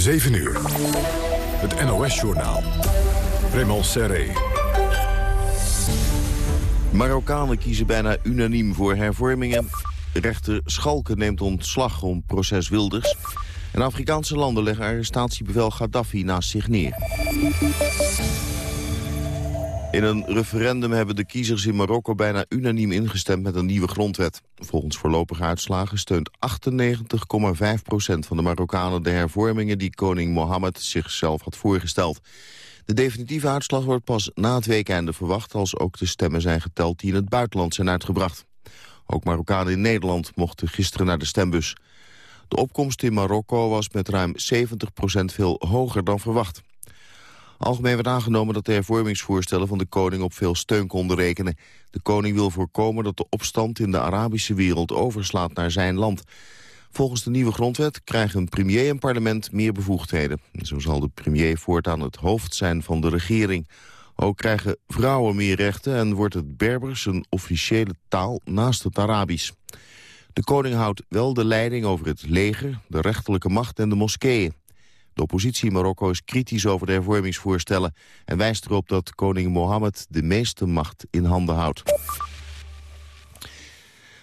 7 uur. Het NOS-journaal. Raymond Serré. Marokkanen kiezen bijna unaniem voor hervormingen. Rechter Schalke neemt ontslag om proces Wilders. En Afrikaanse landen leggen arrestatiebevel Gaddafi naast zich neer. In een referendum hebben de kiezers in Marokko bijna unaniem ingestemd met een nieuwe grondwet. Volgens voorlopige uitslagen steunt 98,5% van de Marokkanen de hervormingen die koning Mohammed zichzelf had voorgesteld. De definitieve uitslag wordt pas na het weekende verwacht als ook de stemmen zijn geteld die in het buitenland zijn uitgebracht. Ook Marokkanen in Nederland mochten gisteren naar de stembus. De opkomst in Marokko was met ruim 70% veel hoger dan verwacht. Algemeen werd aangenomen dat de hervormingsvoorstellen van de koning op veel steun konden rekenen. De koning wil voorkomen dat de opstand in de Arabische wereld overslaat naar zijn land. Volgens de nieuwe grondwet krijgen premier en parlement meer bevoegdheden. Zo zal de premier voortaan het hoofd zijn van de regering. Ook krijgen vrouwen meer rechten en wordt het Berbers een officiële taal naast het Arabisch. De koning houdt wel de leiding over het leger, de rechterlijke macht en de moskeeën. De oppositie in Marokko is kritisch over de hervormingsvoorstellen... en wijst erop dat koning Mohammed de meeste macht in handen houdt.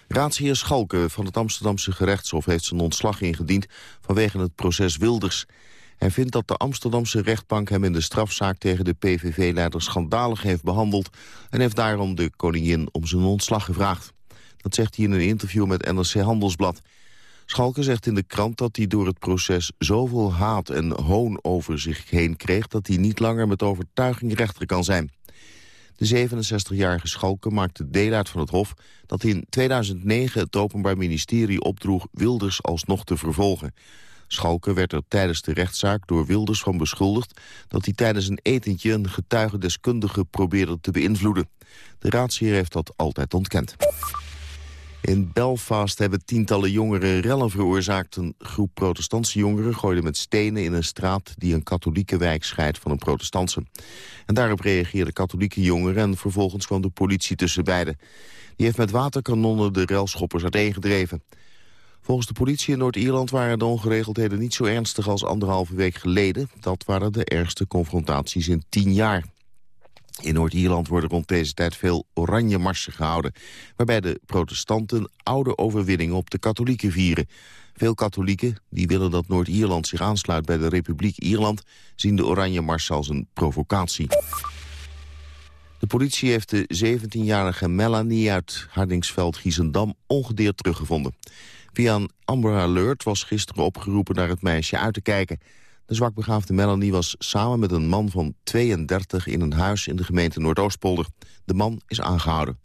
Raadsheer Schalke van het Amsterdamse gerechtshof heeft zijn ontslag ingediend vanwege het proces Wilders. Hij vindt dat de Amsterdamse rechtbank hem in de strafzaak tegen de PVV-leider schandalig heeft behandeld en heeft daarom de koningin om zijn ontslag gevraagd. Dat zegt hij in een interview met NRC Handelsblad. Schalke zegt in de krant dat hij door het proces zoveel haat en hoon over zich heen kreeg... dat hij niet langer met overtuiging rechter kan zijn. De 67-jarige Schalke maakte deel uit van het Hof... dat in 2009 het Openbaar Ministerie opdroeg Wilders alsnog te vervolgen. Schalke werd er tijdens de rechtszaak door Wilders van beschuldigd... dat hij tijdens een etentje een getuigendeskundige probeerde te beïnvloeden. De raadsheer heeft dat altijd ontkend. In Belfast hebben tientallen jongeren rellen veroorzaakt. Een groep protestantse jongeren gooide met stenen in een straat... die een katholieke wijk scheidt van een protestantse. En daarop reageerden katholieke jongeren... en vervolgens kwam de politie tussen beiden. Die heeft met waterkanonnen de relschoppers uiteengedreven. Volgens de politie in Noord-Ierland waren de ongeregeldheden niet zo ernstig als anderhalve week geleden. Dat waren de ergste confrontaties in tien jaar. In Noord-Ierland worden rond deze tijd veel oranje marsen gehouden... waarbij de protestanten oude overwinningen op de katholieken vieren. Veel katholieken, die willen dat Noord-Ierland zich aansluit bij de Republiek Ierland... zien de oranje mars als een provocatie. De politie heeft de 17-jarige Melanie uit Hardingsveld-Giezendam ongedeerd teruggevonden. Via een Amber Alert was gisteren opgeroepen naar het meisje uit te kijken... De zwakbegaafde Melanie was samen met een man van 32 in een huis in de gemeente Noordoostpolder. De man is aangehouden.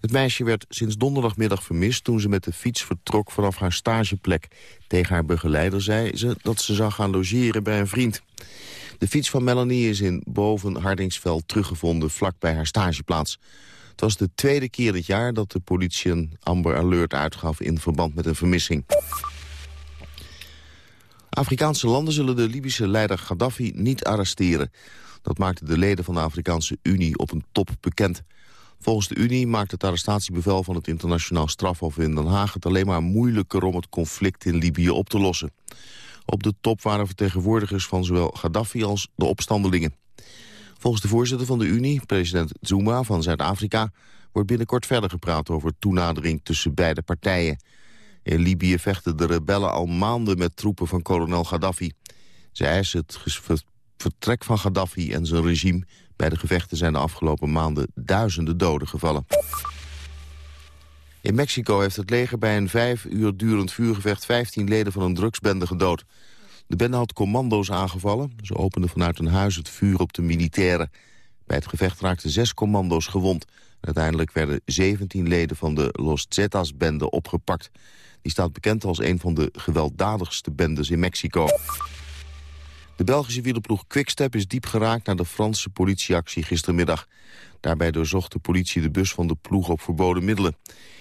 Het meisje werd sinds donderdagmiddag vermist toen ze met de fiets vertrok vanaf haar stageplek. Tegen haar begeleider zei ze dat ze zou gaan logeren bij een vriend. De fiets van Melanie is in boven Hardingsveld teruggevonden vlak bij haar stageplaats. Het was de tweede keer dit jaar dat de politie een Amber Alert uitgaf in verband met een vermissing. Afrikaanse landen zullen de Libische leider Gaddafi niet arresteren. Dat maakten de leden van de Afrikaanse Unie op een top bekend. Volgens de Unie maakt het arrestatiebevel van het internationaal strafhof in Den Haag... het alleen maar moeilijker om het conflict in Libië op te lossen. Op de top waren vertegenwoordigers van zowel Gaddafi als de opstandelingen. Volgens de voorzitter van de Unie, president Zuma van Zuid-Afrika... wordt binnenkort verder gepraat over toenadering tussen beide partijen. In Libië vechten de rebellen al maanden met troepen van kolonel Gaddafi. Ze eisen het vertrek van Gaddafi en zijn regime. Bij de gevechten zijn de afgelopen maanden duizenden doden gevallen. In Mexico heeft het leger bij een vijf uur durend vuurgevecht 15 leden van een drugsbende gedood. De bende had commando's aangevallen. Ze openden vanuit een huis het vuur op de militairen. Bij het gevecht raakten zes commando's gewond. Uiteindelijk werden 17 leden van de Los Zetas-bende opgepakt. Die staat bekend als een van de gewelddadigste bendes in Mexico. De Belgische wielerploeg Quickstep is diep geraakt naar de Franse politieactie gistermiddag. Daarbij doorzocht de politie de bus van de ploeg op verboden middelen.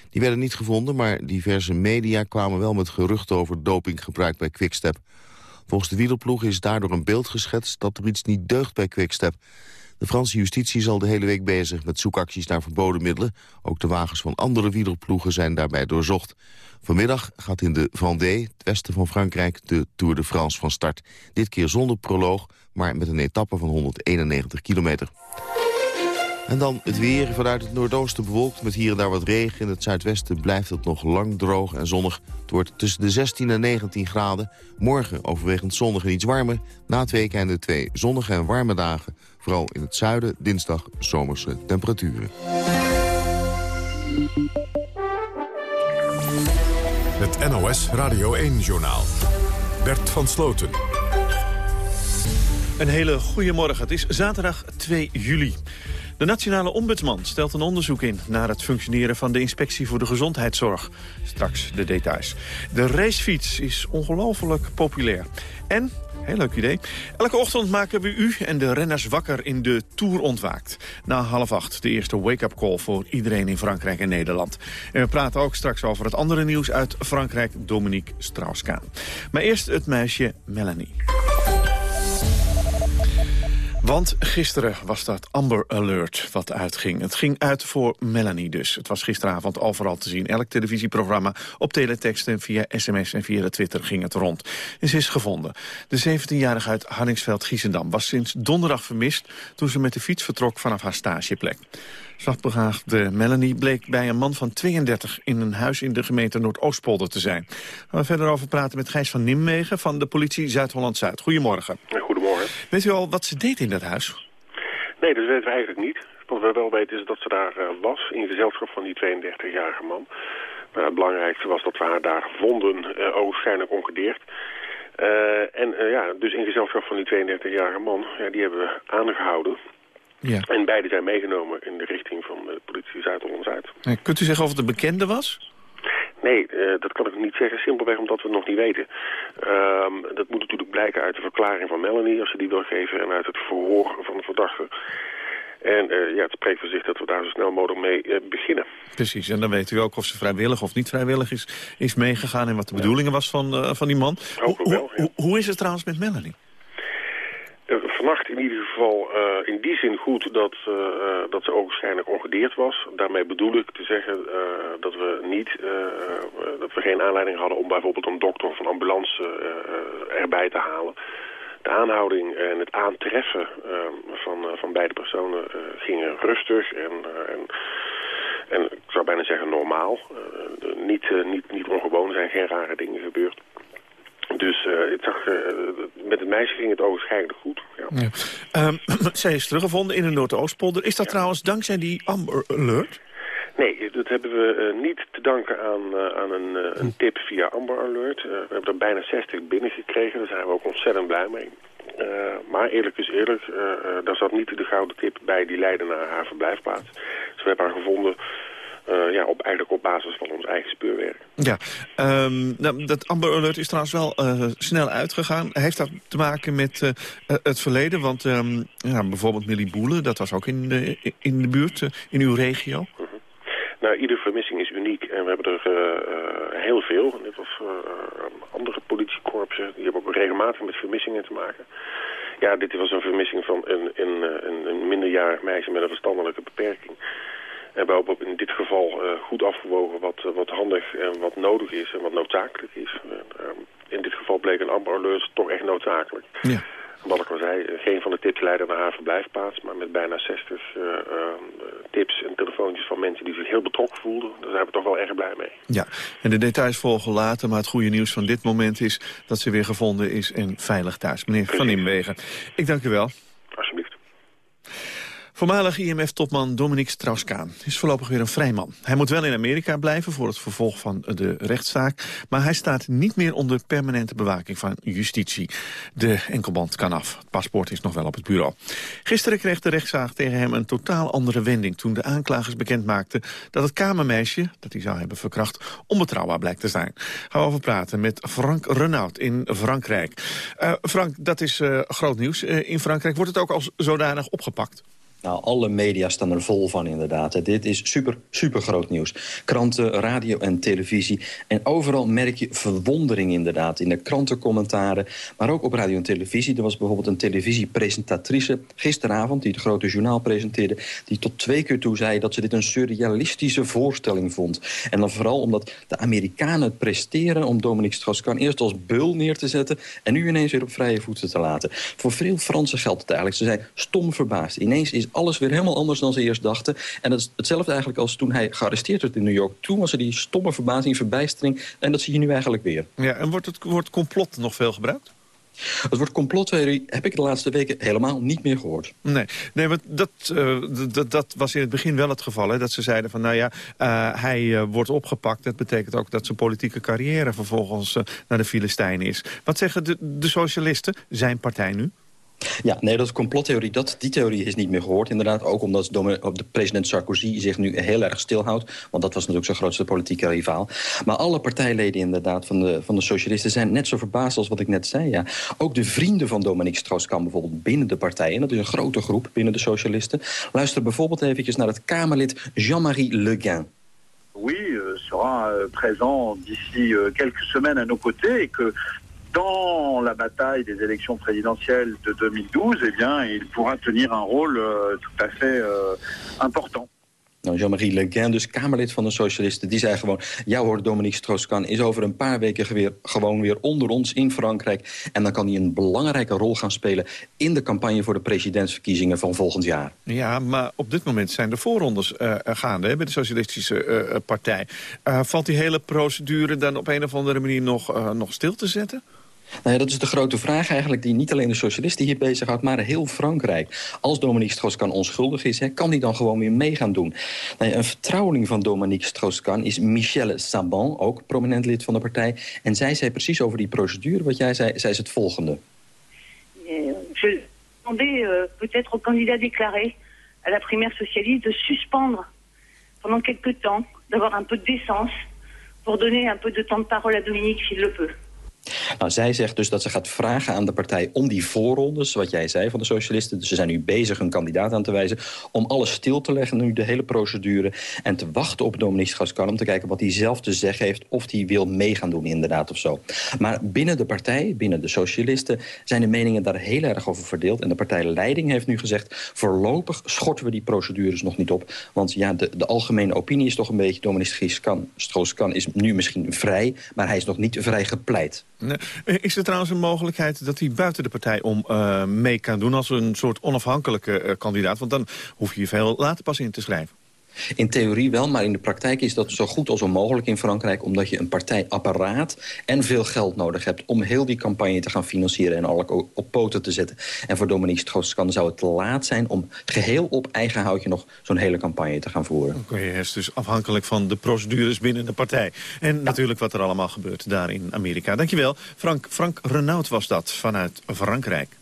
Die werden niet gevonden, maar diverse media kwamen wel met geruchten over dopinggebruik bij Quickstep. Volgens de wielerploeg is daardoor een beeld geschetst dat er iets niet deugt bij Quickstep. De Franse justitie zal de hele week bezig met zoekacties naar verboden middelen. Ook de wagens van andere wielerploegen zijn daarbij doorzocht. Vanmiddag gaat in de Vendée, het westen van Frankrijk, de Tour de France van start. Dit keer zonder proloog, maar met een etappe van 191 kilometer. En dan het weer vanuit het noordoosten bewolkt met hier en daar wat regen. In het zuidwesten blijft het nog lang droog en zonnig. Het wordt tussen de 16 en 19 graden. Morgen overwegend zonnig en iets warmer. Na het weekend de twee zonnige en warme dagen. Vooral in het zuiden dinsdag zomerse temperaturen. NOS Radio 1-journaal. Bert van Sloten. Een hele goede morgen. Het is zaterdag 2 juli. De Nationale Ombudsman stelt een onderzoek in... naar het functioneren van de Inspectie voor de Gezondheidszorg. Straks de details. De racefiets is ongelooflijk populair. En Heel leuk idee. Elke ochtend maken we u en de renners wakker in de Tour ontwaakt. Na half acht de eerste wake-up call voor iedereen in Frankrijk en Nederland. En we praten ook straks over het andere nieuws uit Frankrijk, Dominique Strauss-Kaan. Maar eerst het meisje Melanie. Want gisteren was dat Amber Alert wat uitging. Het ging uit voor Melanie dus. Het was gisteravond overal te zien. Elk televisieprogramma op teletext via sms en via de Twitter ging het rond. En ze is gevonden. De 17-jarige uit Hardingsveld-Giessendam was sinds donderdag vermist... toen ze met de fiets vertrok vanaf haar stageplek. Zachtbegaagde Melanie bleek bij een man van 32 in een huis in de gemeente Noordoostpolder te zijn. Gaan we verder over praten met Gijs van Nimwegen van de politie Zuid-Holland-Zuid. Goedemorgen. Goedemorgen. Weet u al wat ze deed in dat huis? Nee, dat weten we eigenlijk niet. Wat we wel weten is dat ze daar uh, was in gezelschap van die 32-jarige man. Maar het belangrijkste was dat we haar daar vonden, uh, ogenschijnlijk ongedeerd. Uh, en ja, dus in gezelschap van die 32-jarige man, ja, die hebben we aangehouden. Ja. En beide zijn meegenomen in de richting van de politie Zuid-Holland-Zuid. Kunt u zeggen of het een bekende was? Nee, uh, dat kan ik niet zeggen. Simpelweg omdat we het nog niet weten. Um, dat moet natuurlijk blijken uit de verklaring van Melanie, als ze die wil geven, en uit het verhoor van de verdachte. En uh, ja, het spreekt voor zich dat we daar zo snel mogelijk mee uh, beginnen. Precies, en dan weet u ook of ze vrijwillig of niet vrijwillig is, is meegegaan... en wat de bedoelingen was van, van die man. Ook wel, ja. hoe is het trouwens met Melanie? Vannacht in ieder geval uh, in die zin goed dat, uh, dat ze ogenschijnlijk ongedeerd was. Daarmee bedoel ik te zeggen dat we niet, dat we geen aanleiding hadden om bijvoorbeeld een dokter of een ambulance erbij te halen. De aanhouding en het aantreffen van, van beide personen gingen rustig en, en, en ik zou bijna zeggen normaal. niet, niet, niet ongewoon, zijn geen rare dingen gebeurd. Dus uh, het zag, uh, met het meisje ging het ogenschijnlijk goed. Ja. Ja. Um, zij is teruggevonden in de Noordoostpolder. Is dat ja. trouwens dankzij die Amber Alert? Nee, dat hebben we uh, niet te danken aan, aan een, een, tip via Amber Alert. we hebben er bijna 60 binnengekregen, daar zijn we ook ontzettend blij mee. maar eerlijk is eerlijk, daar zat niet de gouden tip bij die leidde naar haar verblijfplaats. Dus we hebben haar gevonden uh, ja, op, eigenlijk op basis van ons eigen speurwerk. Ja, um, nou, dat Amber Alert is trouwens wel uh, snel uitgegaan. Heeft dat te maken met uh, het verleden? Want um, ja, bijvoorbeeld Millie Boelen, dat was ook in de, in de buurt, in uw regio. -huh. Nou, iedere vermissing is uniek en we hebben er heel veel. Net als andere politiekorpsen, die hebben ook regelmatig met vermissingen te maken. Ja, dit was een vermissing van een, een, een, een minderjarig meisje met een verstandelijke beperking. En we hebben in dit geval uh, goed afgewogen wat, uh, wat handig en wat nodig is en wat noodzakelijk is. Uh, in dit geval bleek een Amber Alert toch echt noodzakelijk. Ja. Wat ik al zei, geen van de tips leidde naar haar verblijfplaats, maar met bijna 60 tips en telefoontjes van mensen die zich heel betrokken voelden. Daar zijn we toch wel erg blij mee. Ja, en de details volgen later, maar het goede nieuws van dit moment is dat ze weer gevonden is en veilig thuis. Meneer Precies. Van Inwegen, ik dank u wel. Alsjeblieft. Voormalig IMF-topman Dominique Strauss-Kaan is voorlopig weer een vrijman. Hij moet wel in Amerika blijven voor het vervolg van de rechtszaak... maar hij staat niet meer onder permanente bewaking van justitie. De enkelband kan af. Het paspoort is nog wel op het bureau. Gisteren kreeg de rechtszaak tegen hem een totaal andere wending... toen de aanklagers bekend maakten dat het kamermeisje... dat hij zou hebben verkracht, onbetrouwbaar blijkt te zijn. Gaan we over praten met Frank Renaud in Frankrijk. Uh, Frank, dat is uh, groot nieuws uh, in Frankrijk. Wordt het ook als zodanig opgepakt? Nou, alle media staan er vol van inderdaad. Dit is super, super groot nieuws. Kranten, radio en televisie. En overal merk je verwondering inderdaad. In de krantencommentaren, maar ook op radio en televisie. Er was bijvoorbeeld een televisiepresentatrice gisteravond... die het grote journaal presenteerde... die tot twee keer toe zei dat ze dit een surrealistische voorstelling vond. En dan vooral omdat de Amerikanen het presteren... om Dominique Strauss-Kahn eerst als beul neer te zetten... en nu ineens weer op vrije voeten te laten. Voor veel Fransen geldt het eigenlijk. Ze zijn stom verbaasd. Ineens is alles weer helemaal anders dan ze eerst dachten. En dat is hetzelfde eigenlijk als toen hij gearresteerd werd in New York. Toen was er die stomme verbazing, verbijstering. En dat zie je nu eigenlijk weer. Ja, en wordt het woord complot nog veel gebruikt? Het woord complottheorie heb ik de laatste weken helemaal niet meer gehoord. Nee, nee want dat, uh, dat, dat was in het begin wel het geval. Hè, dat ze zeiden van, nou ja, uh, hij uh, wordt opgepakt. Dat betekent ook dat zijn politieke carrière vervolgens naar de Filistijnen is. Wat zeggen de, de socialisten, zijn partij nu? Ja, nee, dat complottheorie, dat, die theorie is niet meer gehoord. Inderdaad, ook omdat de president Sarkozy zich nu heel erg stilhoudt. Want dat was natuurlijk zijn grootste politieke rivaal. Maar alle partijleden inderdaad van de, van de socialisten zijn net zo verbaasd als wat ik net zei. Ja. Ook de vrienden van Dominique Strauss-Kahn bijvoorbeeld binnen de partij. En dat is een grote groep binnen de socialisten. Luister bijvoorbeeld eventjes naar het Kamerlid Jean-Marie Le Guin. Oui, euh, sera euh, présent d'ici euh, quelques semaines à nos côtés et que dans la bataille des élections présidentielles de 2012, eh bien, il pourra tenir un rôle euh, tout à fait euh, important. Nou, Jean-Marie Le Guin, dus Kamerlid van de Socialisten... die zei gewoon, ja hoor, Dominique Strauss-Kahn... is over een paar weken weer, gewoon weer onder ons in Frankrijk. En dan kan hij een belangrijke rol gaan spelen... in de campagne voor de presidentsverkiezingen van volgend jaar. Ja, maar op dit moment zijn de voorrondes uh, gaande hè, bij de Socialistische uh, Partij. valt die hele procedure dan op een of andere manier nog, nog stil te zetten? Nou ja, dat is de grote vraag eigenlijk die niet alleen de socialisten hier bezighoudt... maar heel Frankrijk. Als Dominique Strauss-Kahn onschuldig is, hè, kan hij dan gewoon weer mee gaan doen. Nou een vertrouweling van Dominique Strauss-Kahn is Michelle Saban... ook prominent lid van de partij. En zij zei precies over die procedure wat jij zei, zei ze het volgende. Je demandais euh, peut-être au candidat déclaré à la primaire socialiste de suspendre pendant quelques temps, d'avoir un peu de décence pour donner un peu de temps de parole à Dominique s'il le peut. Nou, zij zegt dus dat ze gaat vragen aan de partij om die voorrondes, wat jij zei van de socialisten. Dus ze zijn nu bezig een kandidaat aan te wijzen. Om alles stil te leggen, nu de hele procedure. En te wachten op Dominique Strauss-Kahn om te kijken wat hij zelf te zeggen heeft. Of hij wil meegaan doen inderdaad of zo. Maar binnen de partij, binnen de socialisten, zijn de meningen daar heel erg over verdeeld. En de partijleiding heeft nu gezegd, voorlopig schorten we die procedures nog niet op. Want ja, de, de algemene opinie is toch een beetje, Dominique Strauss-Kahn is nu misschien vrij, maar hij is nog niet vrij gepleit. Is er trouwens een mogelijkheid dat hij buiten de partij om uh, mee kan doen... als een soort onafhankelijke uh, kandidaat? Want dan hoef je je veel later pas in te schrijven. In theorie wel, maar in de praktijk is dat zo goed als onmogelijk in Frankrijk... omdat je een partijapparaat en veel geld nodig hebt... om heel die campagne te gaan financieren en alle op poten te zetten. En voor Dominique Strauss-Kahn zou het te laat zijn... om geheel op eigen houtje nog zo'n hele campagne te gaan voeren. Oké, okay, is dus afhankelijk van de procedures binnen de partij. En natuurlijk wat er allemaal gebeurt daar in Amerika. Dankjewel. Frank, Frank Renaud was dat vanuit Frankrijk.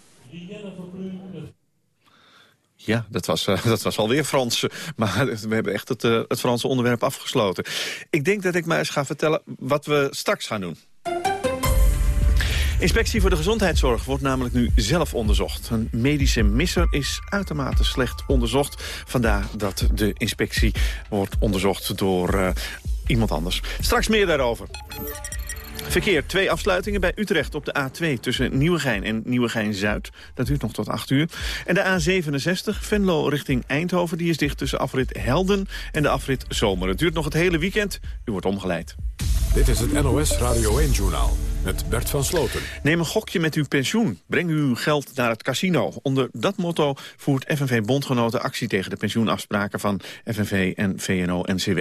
Ja, dat was, uh, dat was alweer Frans. Maar we hebben echt het, uh, het Franse onderwerp afgesloten. Ik denk dat ik maar eens ga vertellen wat we straks gaan doen. Inspectie voor de Gezondheidszorg wordt namelijk nu zelf onderzocht. Een medische misser is uitermate slecht onderzocht. Vandaar dat de inspectie wordt onderzocht door uh, iemand anders. Straks meer daarover. Verkeer, twee afsluitingen bij Utrecht op de A2 tussen Nieuwegein en Nieuwegein-Zuid. Dat duurt nog tot 8 uur. En de A67, Venlo richting Eindhoven, die is dicht tussen afrit Helden en de afrit Zomer. Het duurt nog het hele weekend. U wordt omgeleid. Dit is het NOS Radio 1-journaal met Bert van Sloten. Neem een gokje met uw pensioen. Breng uw geld naar het casino. Onder dat motto voert FNV-bondgenoten actie tegen de pensioenafspraken van FNV en VNO-NCW.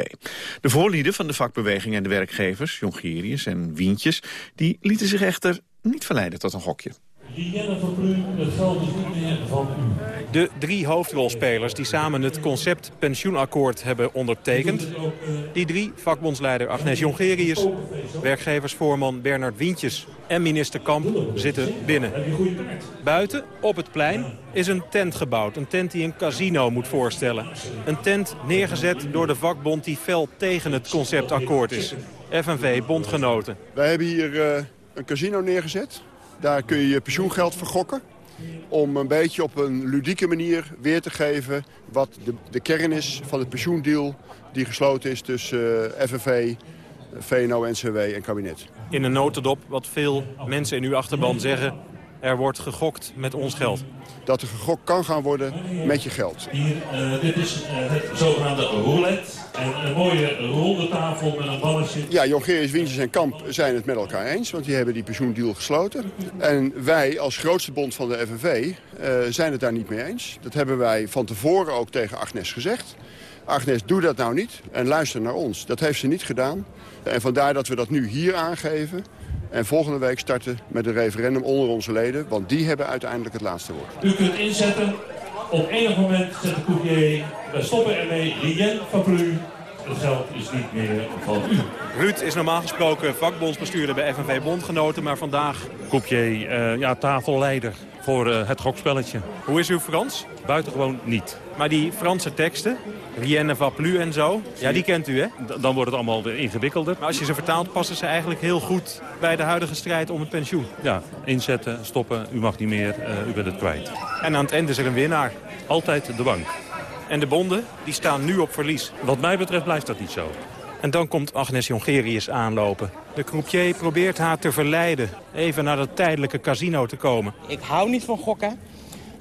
De voorlieden van de vakbeweging en de werkgevers, Jongerius en Wientjes, die lieten zich echter niet verleiden tot een gokje. Het geld is niet meer van u. De drie hoofdrolspelers die samen het concept pensioenakkoord hebben ondertekend. Die drie, vakbondsleider Agnes Jongerius, werkgeversvoorman Bernard Wientjes en minister Kamp zitten binnen. Buiten, op het plein, is een tent gebouwd. Een tent die een casino moet voorstellen. Een tent neergezet door de vakbond die fel tegen het conceptakkoord is. FNV, bondgenoten. Wij hebben hier uh, een casino neergezet. Daar kun je je pensioengeld vergokken. om een beetje op een ludieke manier weer te geven... wat de, de kern is van de pensioendeal die gesloten is tussen uh, FNV, VNO-NCW en kabinet. In een notendop wat veel mensen in uw achterban zeggen... er wordt gegokt met ons geld. Dat er gegokt kan gaan worden met je geld. Hier, uh, dit is uh, het zogenaamde roulette. En een mooie ronde tafel met een balletje. Ja, Jongerius, Wintjes en Kamp zijn het met elkaar eens. Want die hebben die pensioendeal gesloten. En wij als grootste bond van de FNV uh, zijn het daar niet mee eens. Dat hebben wij van tevoren ook tegen Agnes gezegd. Agnes, doe dat nou niet en luister naar ons. Dat heeft ze niet gedaan. En vandaar dat we dat nu hier aangeven. En volgende week starten met een referendum onder onze leden. Want die hebben uiteindelijk het laatste woord. U kunt inzetten. Op enig moment zet de coupier. We stoppen ermee. Rien van u. Het geld is niet meer van u. Ruud is normaal gesproken vakbondsbestuurder bij FNV Bondgenoten. Maar vandaag... Coupier, uh, ja, tafelleider voor uh, het gokspelletje. Hoe is uw Frans? Buitengewoon niet. Maar die Franse teksten, Rien ne va plus en zo, ja, die kent u, hè? D dan wordt het allemaal weer ingewikkelder. Maar als je ze vertaalt, passen ze eigenlijk heel goed bij de huidige strijd om het pensioen. Ja, inzetten, stoppen, u mag niet meer, uh, u bent het kwijt. En aan het eind is er een winnaar. Altijd de bank. En de bonden, die staan nu op verlies. Wat mij betreft blijft dat niet zo. En dan komt Agnes Jongerius aanlopen. De croupier probeert haar te verleiden even naar dat tijdelijke casino te komen. Ik hou niet van gokken.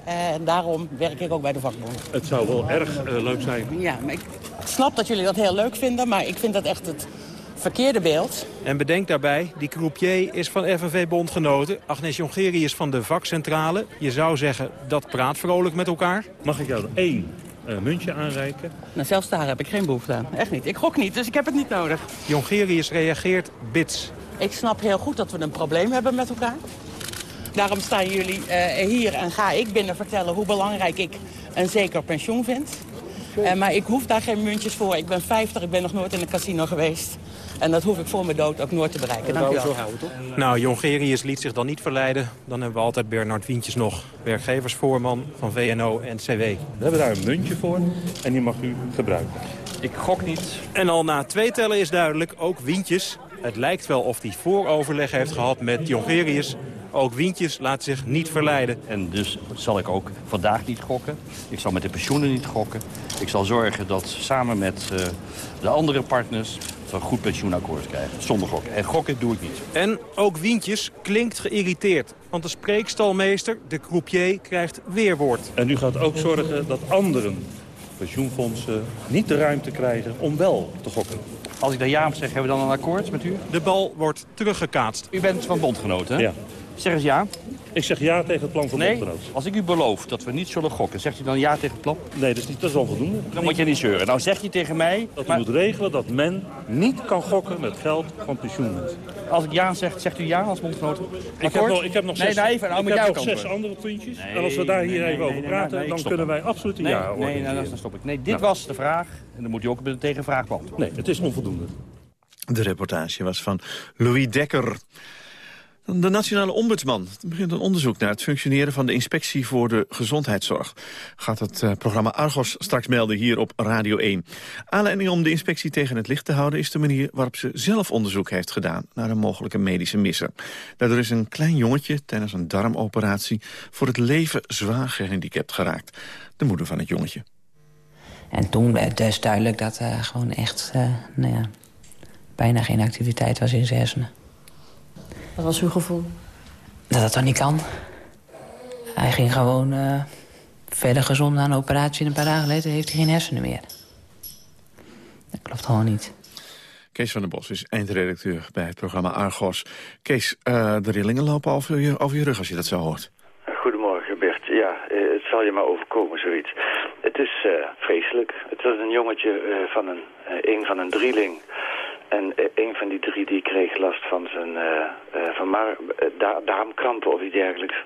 En daarom werk ik ook bij de vakbond. Het zou wel erg uh, leuk zijn. Ja, maar ik snap dat jullie dat heel leuk vinden, maar ik vind dat echt het verkeerde beeld. En bedenk daarbij, die croupier is van FNV Bondgenoten. Agnes Jongerius van de vakcentrale. Je zou zeggen, dat praat vrolijk met elkaar. Mag ik jou één muntje aanreiken? Nou, zelfs daar heb ik geen behoefte aan. Echt niet. Ik gok niet, dus ik heb het niet nodig. Jongerius reageert bits. Ik snap heel goed dat we een probleem hebben met elkaar. Daarom staan jullie uh, hier en ga ik binnen vertellen hoe belangrijk ik een zeker pensioen vind. Uh, maar ik hoef daar geen muntjes voor. Ik ben 50, ik ben nog nooit in een casino geweest. En dat hoef ik voor mijn dood ook nooit te bereiken. Dank u wel. Nou, Jongerius liet zich dan niet verleiden. Dan hebben we altijd Bernard Wientjes nog. Werkgeversvoorman van VNO-NCW. We hebben daar een muntje voor en die mag u gebruiken. Ik gok niet. En al na twee tellen is duidelijk, ook Wientjes... Het lijkt wel of hij vooroverleg heeft gehad met Jongerius. Ook Wientjes laat zich niet verleiden. En dus zal ik ook vandaag niet gokken. Ik zal met de pensioenen niet gokken. Ik zal zorgen dat samen met uh, de andere partners we een goed pensioenakkoord krijgen. Zonder gokken. En gokken doe ik niet. En ook Wientjes klinkt geïrriteerd. Want de spreekstalmeester, de croupier, krijgt weerwoord. En u gaat ook zorgen dat anderen pensioenfondsen niet de ruimte krijgen om wel te gokken. Als ik daar ja op zeg, hebben we dan een akkoord met u? De bal wordt teruggekaatst. U bent van bondgenoten, hè? Ja. Zeg eens ja. Ik zeg ja tegen het plan van nee, bondgenoten. als ik u beloof dat we niet zullen gokken, zegt u dan ja tegen het plan? Nee, dat is, niet, dat is onvoldoende. Dan moet je niet zeuren. Nou zeg je tegen mij... Dat u moet regelen dat men niet kan gokken met geld van pensioenmensen. Als ik ja zeg, zegt u ja als bondgenoten? Ik heb, nog, ik heb nog zes, nee, nee, even, nou, ik heb nog zes andere puntjes. Nee, en als we daar hier even over praten, dan kunnen wij absoluut een ja Nee, nou, dan stop ik. Nee, dit was de vraag. En dan moet u ook tegen een vraag beantwoorden. Nee, het is onvoldoende. De reportage was van Louis Dekker. De Nationale Ombudsman begint een onderzoek naar het functioneren van de Inspectie voor de Gezondheidszorg. Gaat het uh, programma Argos straks melden hier op Radio 1. Aanleiding om de inspectie tegen het licht te houden is de manier waarop ze zelf onderzoek heeft gedaan naar een mogelijke medische misser. Daardoor is een klein jongetje tijdens een darmoperatie voor het leven zwaar gehandicapt geraakt. De moeder van het jongetje. En toen werd dus duidelijk dat er gewoon echt, uh, nou ja, bijna geen activiteit was in zijn. Wat was uw gevoel? Dat dat dan niet kan. Hij ging gewoon uh, verder gezond aan een operatie... en een paar dagen later heeft hij geen hersenen meer. Dat klopt gewoon niet. Kees van der Bos is eindredacteur bij het programma Argos. Kees, uh, de rillingen lopen over je, over je rug als je dat zo hoort. Goedemorgen Bert. Ja, uh, het zal je maar overkomen zoiets. Het is vreselijk. Het was een jongetje van een, een van een drieling... En een van die drie die kreeg last van zijn uh, uh, van maar, da darmkrampen of iets dergelijks.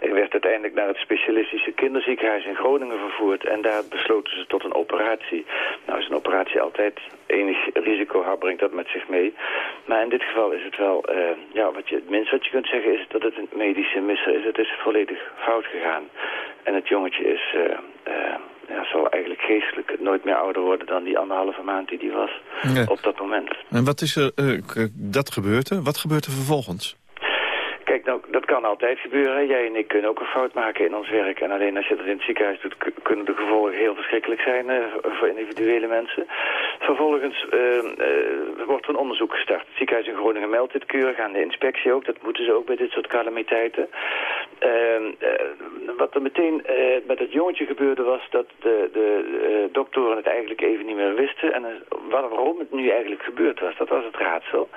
Werd uiteindelijk naar het specialistische kinderziekenhuis in Groningen vervoerd. En daar besloten ze tot een operatie. Nou is een operatie altijd enig risico brengt dat met zich mee. Maar in dit geval is het wel, uh, ja, wat je, het minste wat je kunt zeggen is dat het een medische misser is. Het is volledig fout gegaan. En het jongetje is ja, zal eigenlijk geestelijk nooit meer ouder worden dan die anderhalve maand die die was ja. op dat moment. En wat is er, uh, dat gebeurt er? Wat gebeurt er vervolgens? Kijk, nou, dat kan altijd gebeuren. Jij en ik kunnen ook een fout maken in ons werk. En alleen als je dat in het ziekenhuis doet, kunnen de gevolgen heel verschrikkelijk zijn uh, voor individuele mensen. Vervolgens uh, uh, wordt er een onderzoek gestart. Het ziekenhuis in Groningen meldt dit keurig aan de inspectie ook. Dat moeten ze ook bij dit soort calamiteiten. Ehm, wat er meteen met het jongetje gebeurde was dat de, de doktoren het eigenlijk even niet meer wisten. En waarom het nu eigenlijk gebeurd was, dat was het raadsel.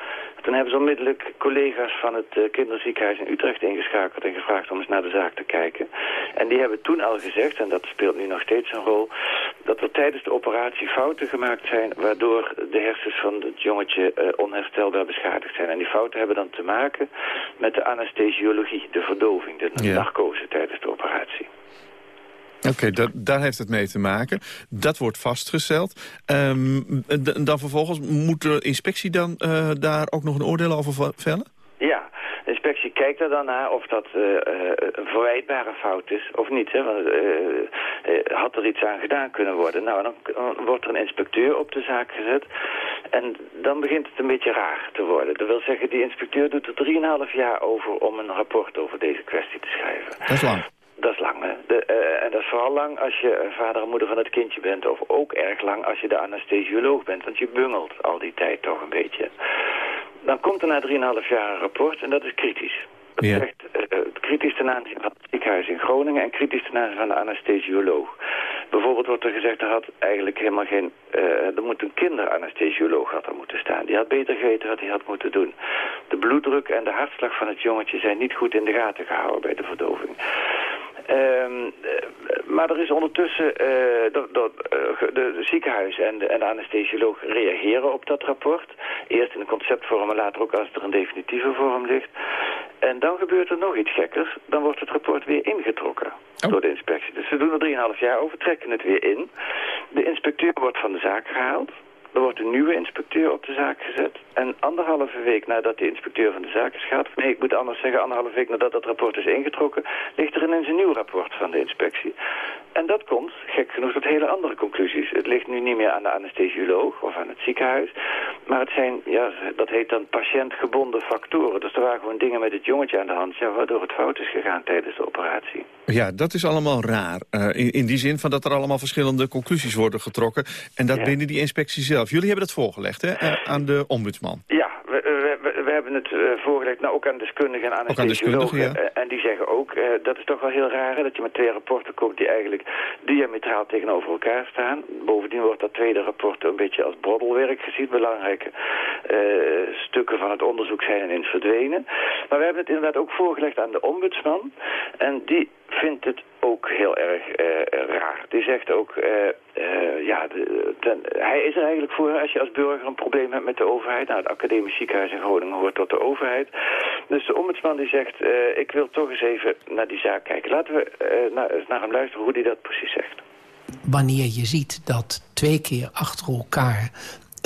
Toen hebben ze onmiddellijk collega's van het kinderziekenhuis in Utrecht ingeschakeld en gevraagd om eens naar de zaak te kijken. En die hebben toen al gezegd, en dat speelt nu nog steeds een rol, dat er tijdens de operatie fouten gemaakt zijn waardoor de hersens van het jongetje uh, onherstelbaar beschadigd zijn. En die fouten hebben dan te maken met de anesthesiologie, de verdoving, de ja. narcose tijdens de operatie. Oké, okay, daar heeft het mee te maken. Dat wordt vastgesteld. Um, dan vervolgens moet de inspectie dan uh, daar ook nog een oordeel over vellen? Inspectie kijkt er dan naar of dat uh, een verwijtbare fout is of niet. Hè? Want, uh, had er iets aan gedaan kunnen worden? Nou, dan, dan, wordt er een inspecteur op de zaak gezet. En dan begint het een beetje raar te worden. Dat wil zeggen, die inspecteur doet er 3,5 jaar over om een rapport over deze kwestie te schrijven. Dat is lang. Dat is lang, hè? De, uh, en dat is vooral lang als je vader en moeder van het kindje bent. Of ook erg lang als je de anesthesioloog bent. Want je bungelt al die tijd toch een beetje. Dan komt er na 3,5 jaar een rapport en dat is kritisch. Dat ja. is echt uh, kritisch ten aanzien van het ziekenhuis in Groningen en kritisch ten aanzien van de anesthesioloog. Bijvoorbeeld wordt er gezegd, er had eigenlijk helemaal geen... Uh, er moet een kinderanesthesioloog had er moeten staan. Die had beter geweten wat hij had moeten doen. De bloeddruk en de hartslag van het jongetje zijn niet goed in de gaten gehouden bij de verdoving. Um, maar er is ondertussen, uh, de, de, de, de, ziekenhuis en de, en de anesthesioloog reageren op dat rapport. Eerst in een conceptvorm en later ook als er een definitieve vorm ligt. En dan gebeurt er nog iets gekkers. Dan wordt het rapport weer ingetrokken oh. door de inspectie. Dus ze doen er 3,5 jaar over, trekken het weer in. De inspecteur wordt van de zaak gehaald. Er wordt een nieuwe inspecteur op de zaak gezet. En anderhalve week nadat de inspecteur van de zaak is gehad... nee, ik moet anders zeggen, anderhalve week nadat dat rapport is ingetrokken... ligt er ineens een nieuw rapport van de inspectie. En dat komt, gek genoeg, tot hele andere conclusies. Het ligt nu niet meer aan de anesthesioloog of aan het ziekenhuis... maar het zijn, ja, dat heet dan patiëntgebonden factoren. Dus er waren gewoon dingen met het jongetje aan de hand... Waardoor het fout is gegaan tijdens de operatie. Ja, dat is allemaal raar. Uh, in, in, die zin van dat er allemaal verschillende conclusies worden getrokken... en dat ja. binnen die inspectie zelf. Jullie hebben dat voorgelegd hè, uh, aan de ombudsman. Ja, we, we, we hebben het uh, voorgelegd nou, ook aan deskundigen en anesthesiologen. Ja. en die zeggen ook, dat is toch wel heel raar... Hè, dat je met twee rapporten komt die eigenlijk diametraal tegenover elkaar staan. Bovendien wordt dat tweede rapport een beetje als broddelwerk gezien. Belangrijke stukken van het onderzoek zijn ineens verdwenen. Maar we hebben het inderdaad ook voorgelegd aan de ombudsman. En die vindt het ook heel erg uh, raar. Die zegt ook, uh, ja, de, hij is er eigenlijk voor als je als burger een probleem hebt met de overheid. Nou, het academisch ziekenhuis in Groningen hoort tot de overheid. Dus de ombudsman die zegt, ik wil toch eens even naar die zaak kijken. Laten we naar, naar hem luisteren hoe hij dat precies zegt. Wanneer je ziet dat twee keer achter elkaar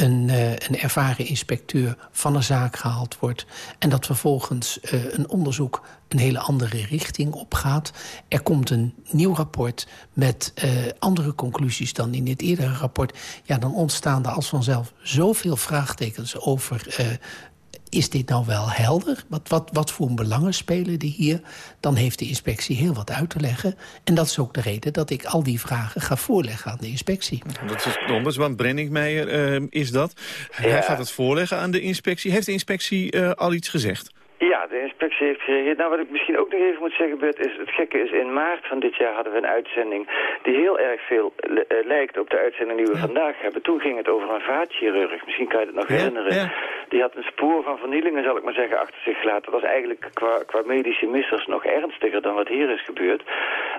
een, uh, een ervaren inspecteur van een zaak gehaald wordt... en dat vervolgens uh, een onderzoek een hele andere richting opgaat. Er komt een nieuw rapport met uh, andere conclusies dan in dit eerdere rapport. Ja, dan ontstaan er als vanzelf zoveel vraagtekens over is dit nou wel helder? Wat, wat, wat voor belangen spelen die hier? Dan heeft de inspectie heel wat uit te leggen. En dat is ook de reden dat ik al die vragen ga voorleggen aan de inspectie. Dat is de ombudsman Brenningmeijer uh, is dat. Ja. Hij gaat het voorleggen aan de inspectie. Heeft de inspectie uh, al iets gezegd? Ja, de inspectie heeft gereageerd. Nou, wat ik misschien ook nog even moet zeggen, Bert, is het gekke is, in maart van dit jaar hadden we een uitzending die heel erg veel lijkt op de uitzending die we ja. vandaag hebben. Toen ging het over een vaatchirurg, misschien kan je het nog ja, herinneren. Ja. Die had een spoor van vernielingen, zal ik maar zeggen, achter zich gelaten. Dat was eigenlijk qua, qua medische missers nog ernstiger dan wat hier is gebeurd.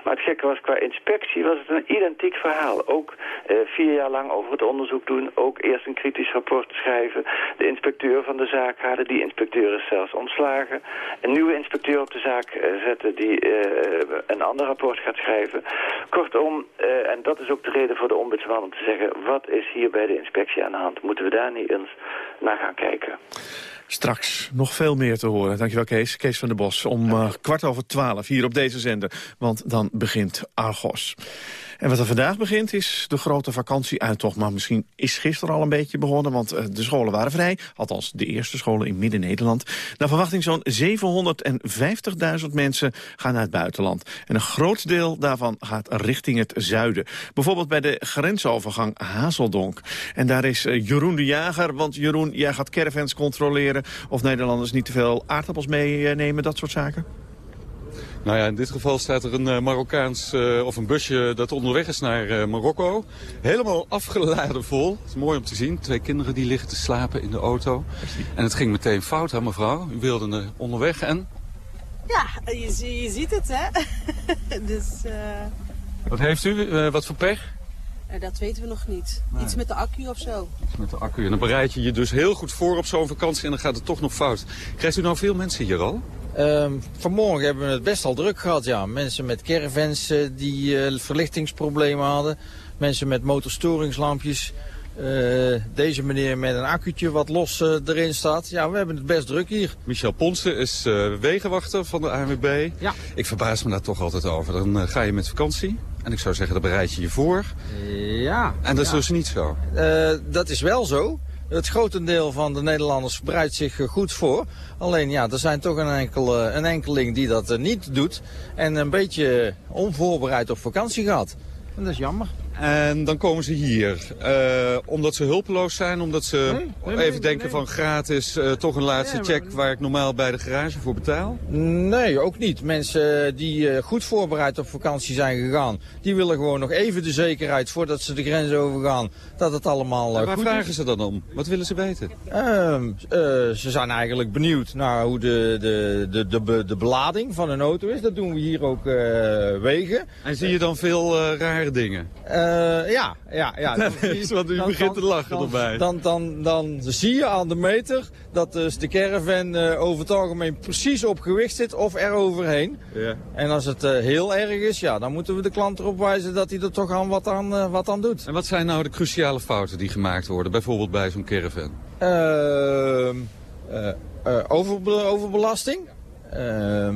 Maar het gekke was, qua inspectie was het een identiek verhaal. Ook eh, vier jaar lang over het onderzoek doen, ook eerst een kritisch rapport schrijven. De inspecteur van de zaak halen, die inspecteur is zelfs ontslagen een nieuwe inspecteur op de zaak uh, zetten die uh, een ander rapport gaat schrijven. Kortom, uh, en dat is ook de reden voor de ombudsman om te zeggen... wat is hier bij de inspectie aan de hand? Moeten we daar niet eens naar gaan kijken? Straks nog veel meer te horen. Dankjewel Kees. Kees van der Bos om kwart over twaalf hier op deze zender. Want dan begint Argos. En wat er vandaag begint is de grote vakantieuittocht. Maar misschien is gisteren al een beetje begonnen, want uh, de scholen waren vrij. Althans, de eerste scholen in Midden-Nederland. Naar verwachting zo'n 750.000 mensen gaan naar het buitenland. En een groot deel daarvan gaat richting het zuiden. Bijvoorbeeld bij de grensovergang Hazeldonk. En daar is eh, Jeroen de Jager, want Jeroen, jij gaat caravans controleren... of Nederlanders niet te veel aardappels meenemen, dat soort zaken? Nou ja, in dit geval staat er een uh, Marokkaans uh, of een busje dat onderweg is naar uh, Marokko. Helemaal afgeladen vol. Het is mooi om te zien. Twee kinderen die liggen te slapen in de auto. En het ging meteen fout, hè mevrouw? U wilde onderweg en? Ja, je, je ziet het, hè? dus, Wat heeft u? wat voor pech? dat weten we nog niet. Nee. Iets met de accu of zo. Iets met de accu. En dan bereid je je dus heel goed voor op zo'n vakantie en dan gaat het toch nog fout. Krijgt u nou veel mensen hier al? Uh, vanmorgen hebben we het best al druk gehad, ja. Mensen met caravans uh, die uh, verlichtingsproblemen hadden. Mensen met motorstoringslampjes. Uh, deze meneer met een accu'tje wat los erin staat. Ja, we hebben het best druk hier. Michel Ponsen is wegenwachter van de ANWB. Ja. Ik verbaas me daar toch altijd over. Dan ga je met vakantie. En ik zou zeggen, dan bereid je je voor. Ja. En dat ja. is dus niet zo. dat is wel zo. Het grotendeel van de Nederlanders bereidt zich goed voor. Alleen ja, er zijn toch een, enkel, een enkeling die dat niet doet. En een beetje onvoorbereid op vakantie gaat. En dat is jammer. En dan komen ze hier, uh, omdat ze hulpeloos zijn, omdat ze nee, nee, even denken van gratis, uh, toch een laatste check waar ik normaal bij de garage voor betaal? Nee, ook niet. Mensen die uh, goed voorbereid op vakantie zijn gegaan, die willen gewoon nog even de zekerheid voordat ze de grens overgaan, dat het allemaal en waar goed vragen is. ze dan om? Wat willen ze weten? Ehm, ze zijn eigenlijk benieuwd naar hoe de, de, de, de, de belading van een auto is. Dat doen we hier ook wegen. En zie je dan veel rare dingen? Uh, ja, ja, ja. Is wat u begint te lachen erbij. Dan, dan, dan zie je aan de meter dat dus de caravan uh, over het algemeen precies op gewicht zit of er overheen. Ja. En als het uh, heel erg is, ja, dan moeten we de klant erop wijzen dat hij er toch aan wat, aan wat aan doet. En wat zijn nou de cruciale fouten die gemaakt worden, bijvoorbeeld bij zo'n caravan? Ehm, over, overbelasting. Uh, uh,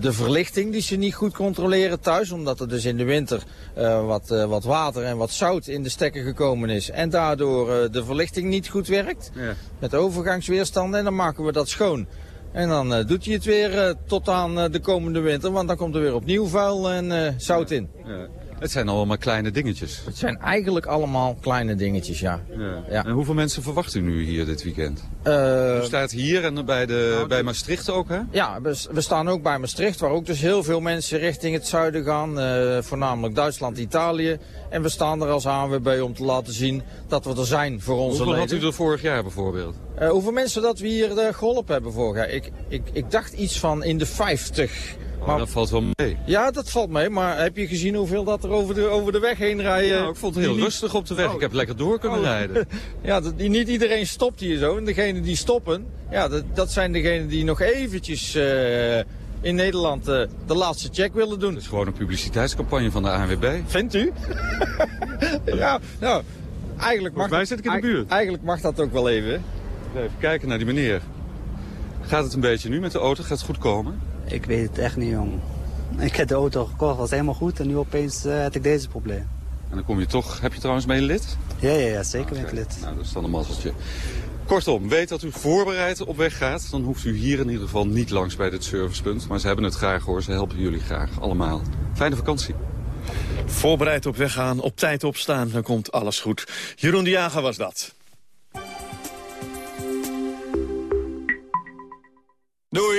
de verlichting die ze niet goed controleren thuis, omdat er dus in de winter uh, wat, wat water en wat zout in de stekker gekomen is. En daardoor de verlichting niet goed werkt, ja. met overgangsweerstanden. En dan maken we dat schoon. En dan doet hij het weer tot aan de komende winter, want dan komt er weer opnieuw vuil en zout in. Ja. Het zijn allemaal kleine dingetjes. Het zijn eigenlijk allemaal kleine dingetjes, ja. ja. ja. En hoeveel mensen verwacht u nu hier dit weekend? Uh, u staat hier en bij, de, nou, bij Maastricht ook, hè? Ja, we, we, staan ook bij Maastricht, waar ook dus heel veel mensen richting het zuiden gaan. Uh, voornamelijk Duitsland, Italië. En we staan er als ANWB om te laten zien dat we er zijn voor onze hoeveel leden. had u er vorig jaar bijvoorbeeld? Uh, hoeveel mensen dat we hier geholpen hebben vorig jaar? Ik, ik, ik dacht iets van in de 50. Oh, maar, dat valt wel mee. Ja, dat valt mee. Maar heb je gezien hoeveel dat er over de, over de weg heen rijden? Nou, ik vond het heel rustig op de weg. Oh. Ik heb lekker door kunnen oh. rijden. ja, dat, niet iedereen stopt hier zo. En degenen die stoppen, ja, dat, dat zijn degenen die nog eventjes uh, in Nederland uh, de laatste check willen doen. Het is gewoon een publiciteitscampagne van de ANWB. Vindt u? ja, nou, eigenlijk mag, mij zit ik in de buurt. Eigenlijk mag dat ook wel even. Even kijken naar die meneer. Gaat het een beetje nu met de auto? Gaat het goed komen? Ik weet het echt niet, jongen. Ik heb de auto gekocht, was helemaal goed en nu opeens uh, heb ik deze probleem. En dan kom je toch, heb je trouwens mee een lid? Ja, ja, ja zeker ben ik lid. Nou, dat is dan een mazzeltje. Kortom, weet dat u voorbereid op weg gaat. Dan hoeft u hier in ieder geval niet langs bij dit servicepunt. Maar ze hebben het graag hoor, ze helpen jullie graag. Allemaal. Fijne vakantie. Voorbereid op weg gaan, op tijd opstaan, dan komt alles goed. Jeroen de Jager was dat.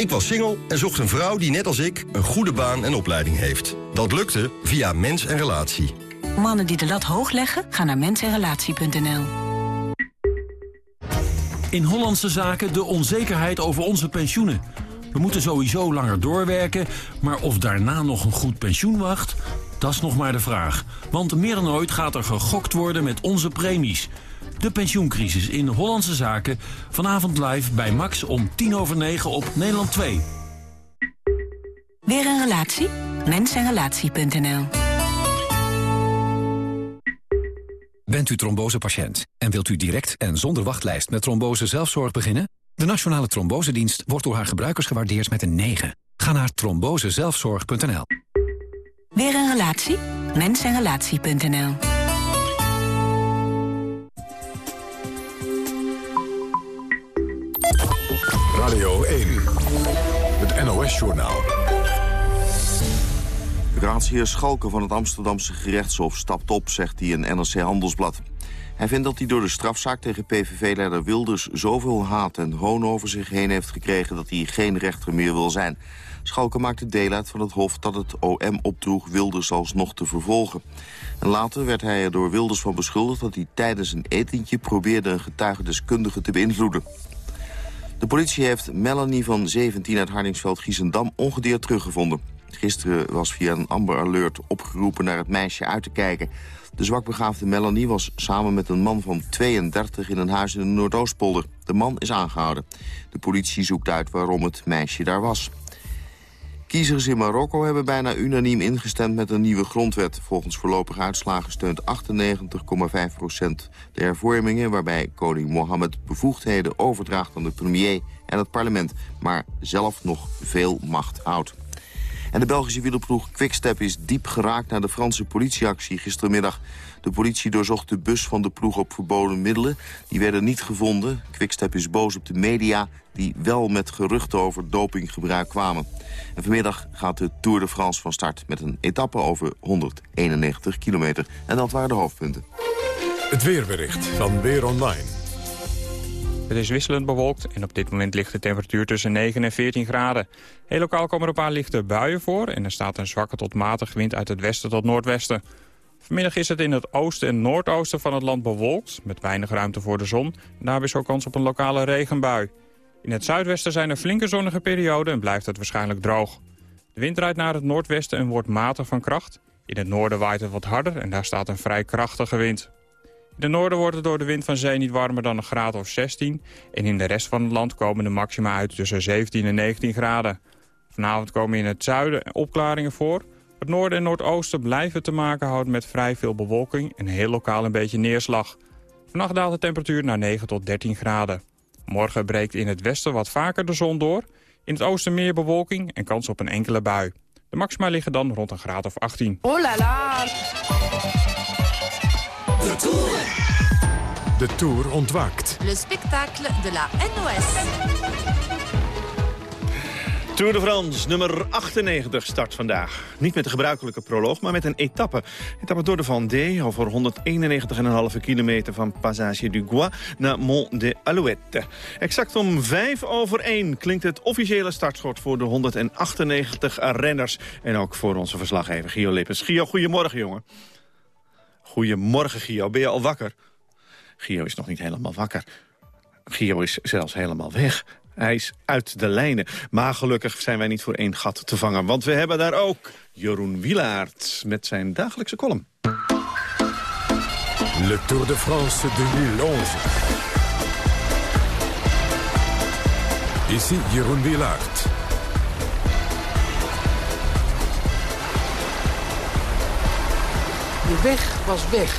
Ik was single en zocht een vrouw die net als ik een goede baan en opleiding heeft. Dat lukte via Mens en Relatie. Mannen die de lat hoog leggen, gaan naar mensenrelatie.nl. In Hollandse zaken de onzekerheid over onze pensioenen. We moeten sowieso langer doorwerken, maar of daarna nog een goed pensioen wacht... dat is nog maar de vraag. Want meer dan ooit gaat er gegokt worden met onze premies. De pensioencrisis in Hollandse zaken. Vanavond live bij Max om tien over negen op Nederland 2. Weer een relatie? mensenrelatie.nl. Bent u trombosepatiënt en wilt u direct en zonder wachtlijst met trombose zelfzorg beginnen? De Nationale Trombosedienst wordt door haar gebruikers gewaardeerd met een 9. Ga naar trombosezelfzorg.nl. Weer een relatie? Mensenrelatie.nl. NOS-journaal. Raadsheer Schalke van het Amsterdamse gerechtshof stapt op, zegt hij in NRC Handelsblad. Hij vindt dat hij door de strafzaak tegen PVV-leider Wilders zoveel haat en hoon over zich heen heeft gekregen dat hij geen rechter meer wil zijn. Schalke maakte deel uit van het hof dat het OM opdroeg Wilders alsnog te vervolgen. En later werd hij er door Wilders van beschuldigd dat hij tijdens een etentje probeerde een getuigendeskundige te beïnvloeden. De politie heeft Melanie van 17 uit Hardingsveld-Giessendam ongedeerd teruggevonden. Gisteren was via een Amber Alert opgeroepen naar het meisje uit te kijken. De zwakbegaafde Melanie was samen met een man van 32 in een huis in de Noordoostpolder. De man is aangehouden. De politie zoekt uit waarom het meisje daar was. Kiezers in Marokko hebben bijna unaniem ingestemd met een nieuwe grondwet. Volgens voorlopige uitslagen steunt 98,5 procent de hervormingen... waarbij koning Mohammed bevoegdheden overdraagt aan de premier en het parlement... maar zelf nog veel macht houdt. En de Belgische wielerploeg Quickstep is diep geraakt naar de Franse politieactie gistermiddag. De politie doorzocht de bus van de ploeg op verboden middelen. Die werden niet gevonden. Quickstep is boos op de media die wel met geruchten over dopinggebruik kwamen. En vanmiddag gaat de Tour de France van start met een etappe over 191 kilometer. En dat waren de hoofdpunten. Het weerbericht van Weer Online. Het is wisselend bewolkt en op dit moment ligt de temperatuur tussen 9 en 14 graden. Heel lokaal komen er een paar lichte buien voor... en er staat een zwakke tot matige wind uit het westen tot noordwesten. Vanmiddag is het in het oosten en noordoosten van het land bewolkt... met weinig ruimte voor de zon. Daarbij is ook kans op een lokale regenbui. In het zuidwesten zijn er flinke zonnige perioden en blijft het waarschijnlijk droog. De wind draait naar het noordwesten en wordt matig van kracht. In het noorden waait het wat harder en daar staat een vrij krachtige wind. In het noorden wordt het door de wind van zee niet warmer dan een graad of 16. En in de rest van het land komen de maxima uit tussen 17 en 19 graden. Vanavond komen in het zuiden opklaringen voor. Het noorden en noordoosten blijven te maken houden met vrij veel bewolking en heel lokaal een beetje neerslag. Vannacht daalt de temperatuur naar 9 tot 13 graden. Morgen breekt in het westen wat vaker de zon door. In het oosten meer bewolking en kans op een enkele bui. De maxima liggen dan rond een graad of 18. Oh la la! De Tour. Ontwaakt. Le spectacle de la NOS. Tour de France, nummer 98, start vandaag. Niet met de gebruikelijke proloog, maar met een etappe. Etappe door de Vendée over 191,5 kilometer van Passage du Gois naar Mont de Alouette. Exact om 5 over 1 klinkt het officiële startschot voor de 198 renners. En ook voor onze verslaggever Gio Lippens. Gio, goedemorgen jongen. Goedemorgen Gio, ben je al wakker? Gio is nog niet helemaal wakker. Gio is zelfs helemaal weg. Hij is uit de lijnen. Maar gelukkig zijn wij niet voor één gat te vangen. Want we hebben daar ook Jeroen Wielaert met zijn dagelijkse column. Le Tour de France 2011. Ici Jeroen Wielaert. De weg was weg.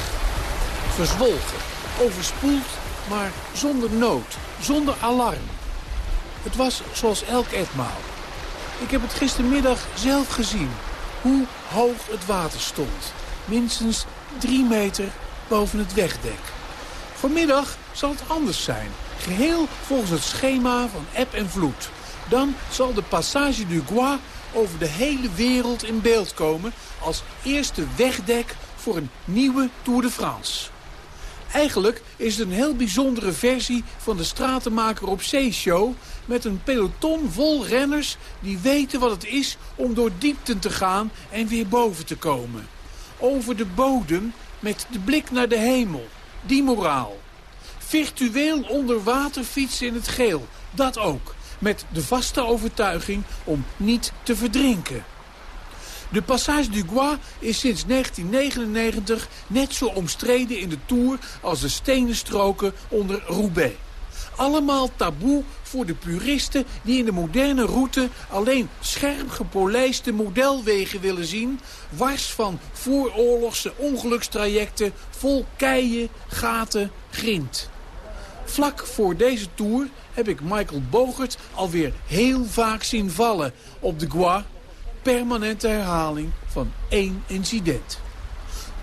Verzwolgen. Overspoeld, maar zonder nood. Zonder alarm. Het was zoals elk etmaal. Ik heb het gistermiddag zelf gezien. Hoe hoog het water stond. Minstens drie meter boven het wegdek. Vanmiddag zal het anders zijn. Geheel volgens het schema van eb en vloed. Dan zal de Passage du Gois over de hele wereld in beeld komen... als eerste wegdek voor een nieuwe Tour de France. Eigenlijk is het een heel bijzondere versie van de Stratenmaker op Zee-show... met een peloton vol renners die weten wat het is om door diepten te gaan en weer boven te komen. Over de bodem met de blik naar de hemel. Die moraal. Virtueel onder water fietsen in het geel. Dat ook. Met de vaste overtuiging om niet te verdrinken. De Passage du Gois is sinds 1999 net zo omstreden in de Tour als de stenen stroken onder Roubaix. Allemaal taboe voor de puristen die in de moderne route alleen scherp gepolijste modelwegen willen zien, wars van vooroorlogse ongelukstrajecten vol keien, gaten, grind. Vlak voor deze tour heb ik Michael Bogert alweer heel vaak zien vallen op de Gua. Permanente herhaling van één incident.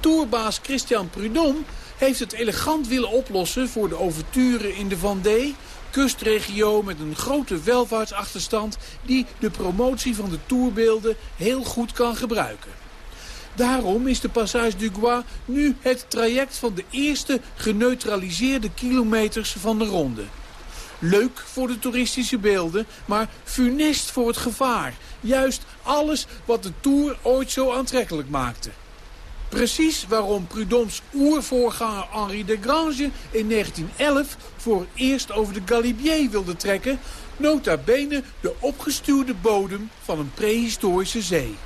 Tourbaas Christian Prudhomme heeft het elegant willen oplossen voor de overturen in de Vendée kustregio met een grote welvaartsachterstand die de promotie van de tourbeelden heel goed kan gebruiken. Daarom is de Passage du Gois nu het traject van de eerste geneutraliseerde kilometers van de ronde. Leuk voor de toeristische beelden, maar funest voor het gevaar. Juist alles wat de Tour ooit zo aantrekkelijk maakte. Precies waarom Prudhomme's oervoorganger Henri de Grange in 1911 voor eerst over de Galibier wilde trekken, nota bene de opgestuwde bodem van een prehistorische zee.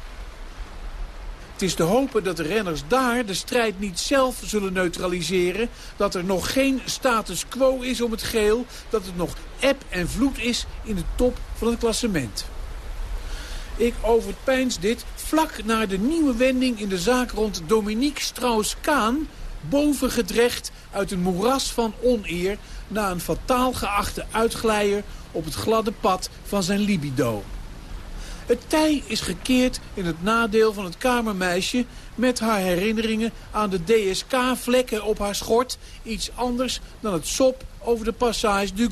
Het is te hopen dat de renners daar de strijd niet zelf zullen neutraliseren. Dat er nog geen status quo is om het geel. Dat het nog eb en vloed is in de top van het klassement. Ik overpijns dit vlak naar de nieuwe wending in de zaak rond Dominique Strauss-Kaan... bovengedrecht uit een moeras van oneer... na een fataal geachte uitglijer op het gladde pad van zijn libido. Het tij is gekeerd in het nadeel van het kamermeisje... met haar herinneringen aan de DSK-vlekken op haar schort... iets anders dan het sop over de Passage du.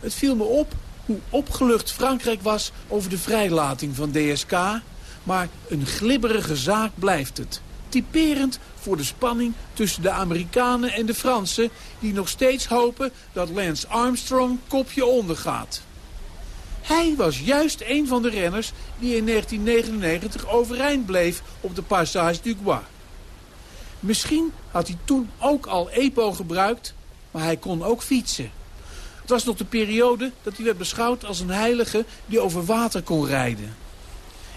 Het viel me op hoe opgelucht Frankrijk was over de vrijlating van DSK... maar een glibberige zaak blijft het. Typerend voor de spanning tussen de Amerikanen en de Fransen... die nog steeds hopen dat Lance Armstrong kopje ondergaat. Hij was juist een van de renners die in 1999 overeind bleef op de Passage du Gois. Misschien had hij toen ook al EPO gebruikt, maar hij kon ook fietsen. Het was nog de periode dat hij werd beschouwd als een heilige die over water kon rijden.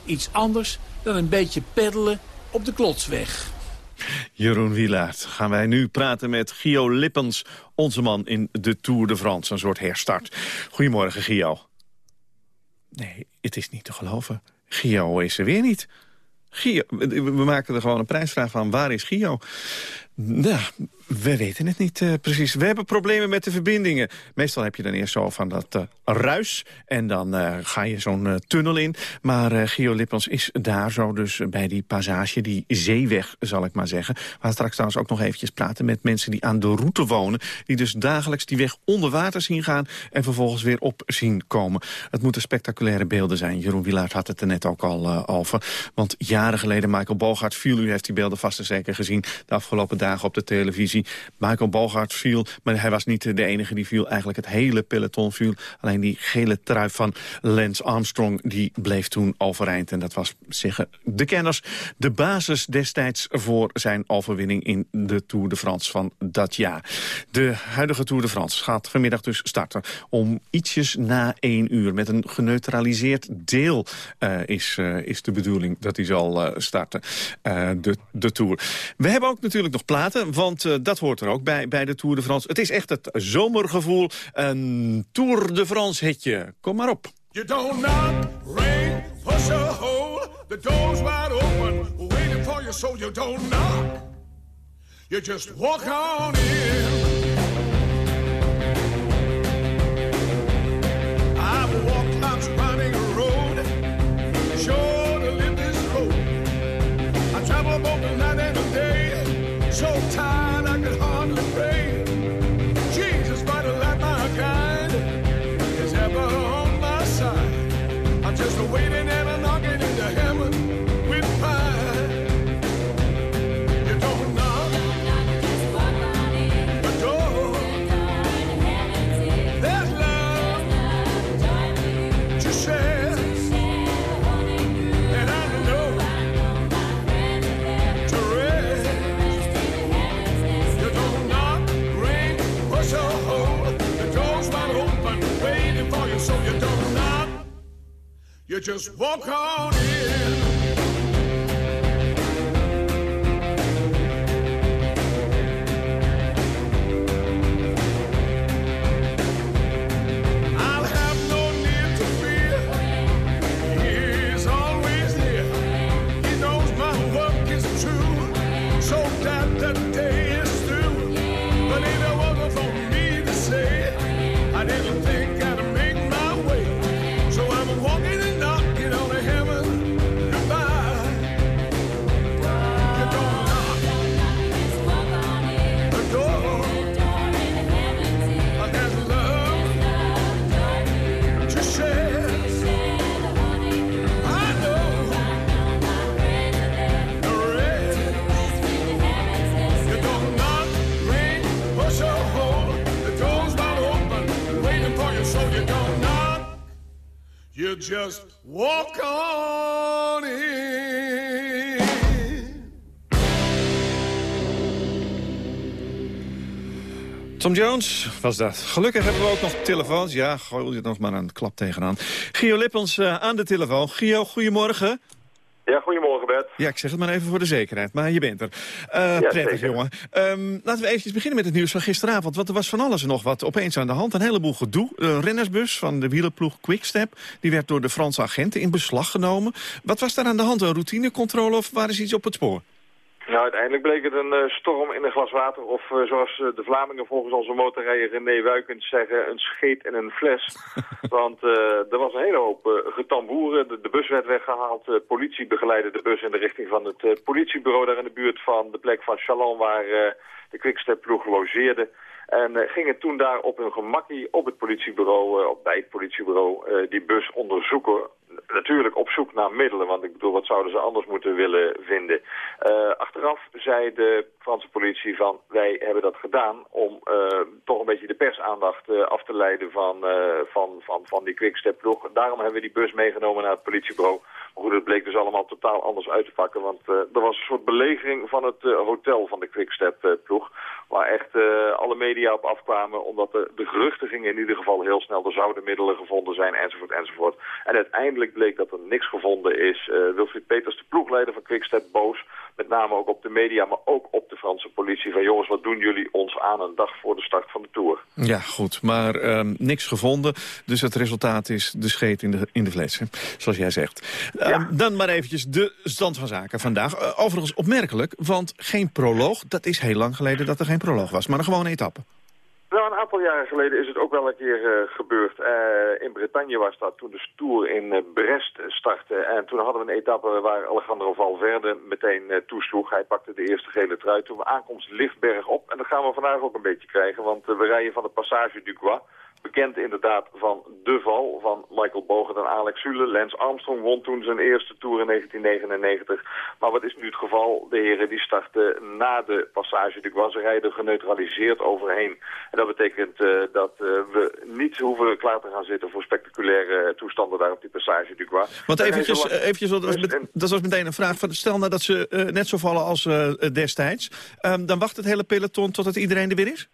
Iets anders dan een beetje peddelen op de klotsweg. Jeroen Wielaert, gaan wij nu praten met Gio Lippens, onze man in de Tour de France, een soort herstart. Goedemorgen, Gio. Nee, het is niet te geloven. Gio is er weer niet. Gio, we maken er gewoon een prijsvraag van. Waar is Gio? Nou, we weten het niet uh, precies. We hebben problemen met de verbindingen. Meestal heb je dan eerst zo van dat uh, ruis. En dan uh, ga je zo'n tunnel in. Maar Gio Lippens is daar zo dus bij die passage, die zeeweg zal ik maar zeggen. We gaan straks trouwens ook nog eventjes praten met mensen die aan de route wonen. Die dus dagelijks die weg onder water zien gaan. En vervolgens weer op zien komen. Het moeten spectaculaire beelden zijn. Jeroen Wielaert had het er net ook al over. Want jaren geleden, Michael Bogart viel. U heeft die beelden vast en zeker gezien de afgelopen dagen op de televisie. Michael Bogart viel, maar hij was niet de enige die viel. Eigenlijk het hele peloton viel. Alleen die gele trui van Lance Armstrong, die bleef toen overeind. En dat was, zeggen de kenners, de basis destijds voor zijn overwinning in de Tour de France van dat jaar. De huidige Tour de France gaat vanmiddag dus starten om ietsjes na één uur. Met een geneutraliseerd deel uh, is, uh, is de bedoeling dat hij zal uh, starten, de, de Tour. We hebben ook natuurlijk nog platen, want dat hoort er ook bij, bij de Tour de France. Het is echt het zomergevoel. Een Tour de France hitje. Kom maar op. You don't knock, rain, push a hole. The door's wide open, waiting for you so you don't knock. You just walk on in. I've walked You just walk on in. Was dat. Gelukkig hebben we ook nog telefoons. Ja, gooi je nog maar een klap tegenaan. Gio Lippens eh, aan de telefoon. Gio, goedemorgen. Ja, goedemorgen Bert. Ja, ik zeg het maar even voor de zekerheid, maar je bent er. Eh, Ja, prettig, zeker. jongen. Ehm, laten we eventjes beginnen met het nieuws van gisteravond. Want er was van alles en nog wat opeens aan de hand. Een heleboel gedoe. Een rennersbus van de wielerploeg Quickstep... die werd door de Franse agenten in beslag genomen. Wat was daar aan de hand? Een routinecontrole of waren ze iets op het spoor? Nou, uiteindelijk bleek het een eh, storm in een glas water. Of eh, zoals eh, de Vlamingen volgens onze motorrijder René Wuikens zeggen, een scheet in een fles. Want er was een hele hoop getamboeren. De, de bus werd weggehaald. De politie begeleidde de bus in de richting van het politiebureau daar in de buurt van de plek van Chalon waar de Quickstep-ploeg logeerde. En gingen toen daar op hun gemakkie op het politiebureau, eh, op bij het politiebureau, die bus onderzoeken. Natuurlijk op zoek naar middelen, want ik bedoel, wat zouden ze anders moeten willen vinden? Eh, achteraf zei de Franse politie van, wij hebben dat gedaan om eh, toch een beetje de persaandacht eh, af te leiden van, van, van, van die quickstep-ploeg. Daarom hebben we die bus meegenomen naar het politiebureau. Maar goed, het bleek dus allemaal totaal anders uit te pakken, want er was een soort belegering van het hotel van de quickstep-ploeg. Waar echt alle media op afkwamen, omdat de, de geruchten gingen in ieder geval heel snel. Er zouden middelen gevonden zijn, enzovoort, enzovoort. En uiteindelijk bleek dat er niks gevonden is. Eh, Wilfried Peters, de ploegleider van Quickstep, boos. Met name ook op de media, maar ook op de Franse politie. Van jongens, wat doen jullie ons aan een dag voor de start van de Tour? Ja, goed. Maar ehm, niks gevonden. Dus het resultaat is de scheet in de, in de fles, hè, zoals jij zegt. Ehm, Dan maar eventjes de stand van zaken vandaag. Eh, overigens opmerkelijk, want geen proloog. Dat is heel lang geleden dat er geen proloog was, maar een gewone etappe. Aantal jaren geleden is het ook wel een keer eh, gebeurd. Eh, in Bretagne was dat toen de Tour in eh, Brest startte. En toen hadden we een etappe waar Alejandro Valverde meteen toesloeg. Hij pakte de eerste gele trui. Toen we aankomst licht op. En dat gaan we vandaag ook een beetje krijgen. Want we rijden van de Passage du Gois. Bekend inderdaad van de val van Michael Bogert en Alex Zule. Lance Armstrong won toen zijn eerste Tour in 1999. Maar wat is nu het geval? De heren die starten na de Passage du Gois. Ze rijden geneutraliseerd overheen. En dat betekent eh, dat eh, we niet hoeven klaar te gaan zitten voor spectaculaire eh, toestanden daar op die Passage du. Want eventjes, eventjes dat, was met- dat was meteen een vraag. Van, stel nou dat ze net zo vallen als destijds. Ehm, dan wacht het hele peloton totdat iedereen er weer is?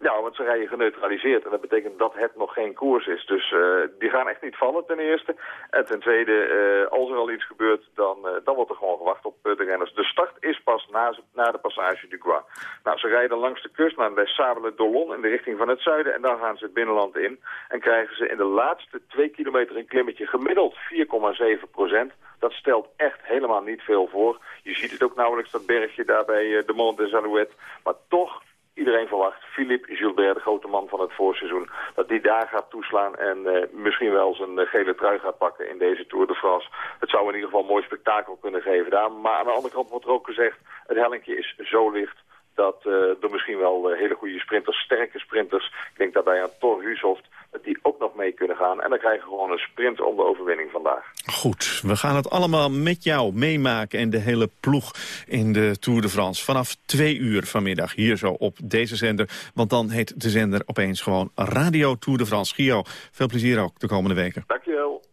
Ja, want ze rijden geneutraliseerd en dat betekent dat het nog geen koers is. Dus eh, die gaan echt niet vallen ten eerste. En ten tweede, eh, als er al iets gebeurt, dan, eh, dan wordt er gewoon gewacht op de renners. De start is pas na, na de passage du Gois. Nou, ze rijden langs de kust naar bij Sable-Dolon in de richting van het zuiden. En dan gaan ze het binnenland in. En krijgen ze in de laatste twee kilometer een klimmetje gemiddeld 4,7 procent. Dat stelt echt helemaal niet veel voor. Je ziet het ook nauwelijks, dat bergje daar bij eh, de Mont des Alouettes. Maar toch iedereen verwacht, Philippe Gilbert, de grote man van het voorseizoen, dat die daar gaat toeslaan en eh, misschien wel zijn eh, gele trui gaat pakken in deze Tour de France. Het zou in ieder geval een mooi spektakel kunnen geven daar. Maar aan de andere kant wordt er ook gezegd, het hellinkje is zo licht dat eh, er misschien wel hele goede sprinters, sterke sprinters, ik denk daarbij aan Thor Hushoft, dat die ook nog mee kunnen gaan. En dan krijgen we gewoon een sprint om de overwinning vandaag. Goed, we gaan het allemaal met jou meemaken en de hele ploeg in de Tour de France. Vanaf twee uur vanmiddag hier zo op deze zender. Want dan heet de zender opeens gewoon Radio Tour de France. Gio, veel plezier ook de komende weken. Dankjewel.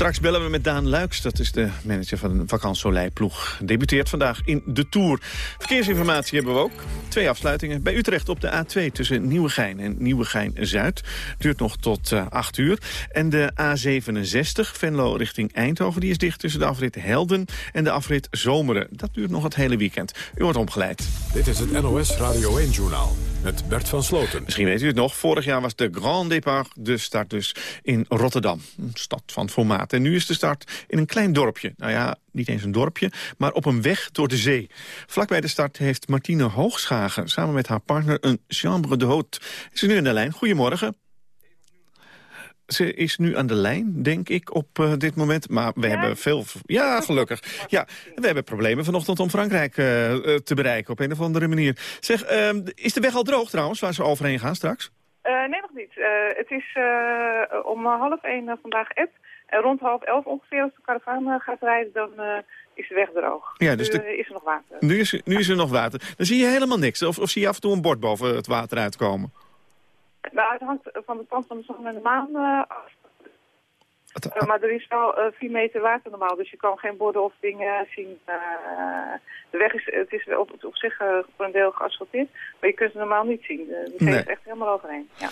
Straks bellen we met Daan Luiks, dat is de manager van de Vakant Soleil ploeg. Debuteert vandaag in de Tour. Verkeersinformatie hebben we ook. Twee afsluitingen. Bij Utrecht op de A2 tussen Nieuwegein en Nieuwegein-Zuid. Duurt nog tot uh, 8 uur. En de A67 Venlo richting Eindhoven. Die is dicht tussen de afrit Helden en de afrit Zomeren. Dat duurt nog het hele weekend. U wordt omgeleid. Dit is het NOS Radio 1-journaal met Bert van Sloten. Misschien weet u het nog, vorig jaar was de Grand Départ de start dus in Rotterdam. Een stad van formaat. En nu is de start in een klein dorpje. Nou ja, niet eens een dorpje, maar op een weg door de zee. Vlakbij de start heeft Martine Hoogschagen samen met haar partner een chambre de haute. Is nu in de lijn. Goedemorgen. Ze is nu aan de lijn, denk ik, op uh, dit moment. Maar we hebben veel... Ja, gelukkig. Ja, we hebben problemen vanochtend om Frankrijk uh, uh, te bereiken op een of andere manier. Zeg, is de weg al droog trouwens, waar ze overheen gaan straks? nee, nog niet. het is om half één vandaag app. En rond half elf ongeveer, als de karavaan gaat rijden, dan is de weg droog. Ja, dus nu de... is er nog water. Nu is, nu is er nog water. Dan zie je helemaal niks. Of, of zie je af en toe een bord boven het water uitkomen? Nou, het hangt van de stand van de zon en de maan af. Uh, maar er is wel uh, 4 meter water normaal, dus je kan geen borden of dingen zien. de weg is, het is op, op zich voor een deel geasfalteerd, maar je kunt het normaal niet zien. De zee Nee. is echt helemaal overheen. Ja.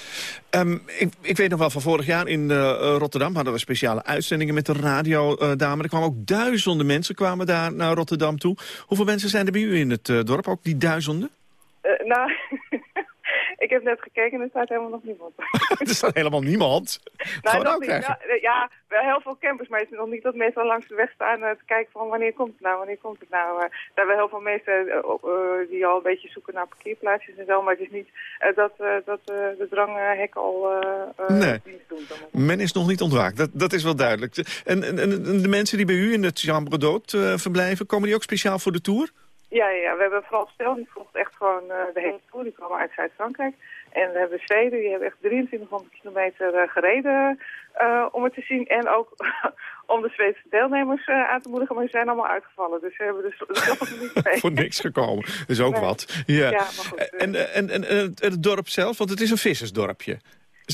Um, ik, ik weet nog wel van vorig jaar in Rotterdam hadden we speciale uitzendingen met de radiodame. er kwamen ook duizenden mensen kwamen daar naar Rotterdam toe. Hoeveel mensen zijn er bij u in het dorp, ook die duizenden? nou, ik heb net gekeken en er staat helemaal nog niemand. er staat helemaal niemand? Nou, niet. eigenlijk. Ja, wel heel veel campers, maar het is nog niet dat mensen langs de weg staan uh, te kijken van wanneer komt het nou, wanneer komt het nou. Er zijn wel heel veel mensen uh, die al een beetje zoeken naar parkeerplaatsjes en zo, maar het is niet dat, dat de dranghekken al nee. dienst doen. Men is nog niet ontwaakt, dat, dat is wel duidelijk. En, en, en de mensen die bij u in het Chambre d'Hôte verblijven, komen die ook speciaal voor de Tour? Ja, ja, we hebben vooral stel, die volgt echt gewoon uh, de hele tour. Die komen uit Zuid-Frankrijk. En we hebben Zweden, die hebben echt 2300 kilometer uh, gereden uh, om het te zien. En ook om de Zweedse deelnemers aan te moedigen, maar ze zijn allemaal uitgevallen. Dus ze hebben dus niet mee. Voor niks gekomen, dat is ook nee. wat. Ja. ja maar goed, en, en, en, en het dorp zelf, want het is een vissersdorpje.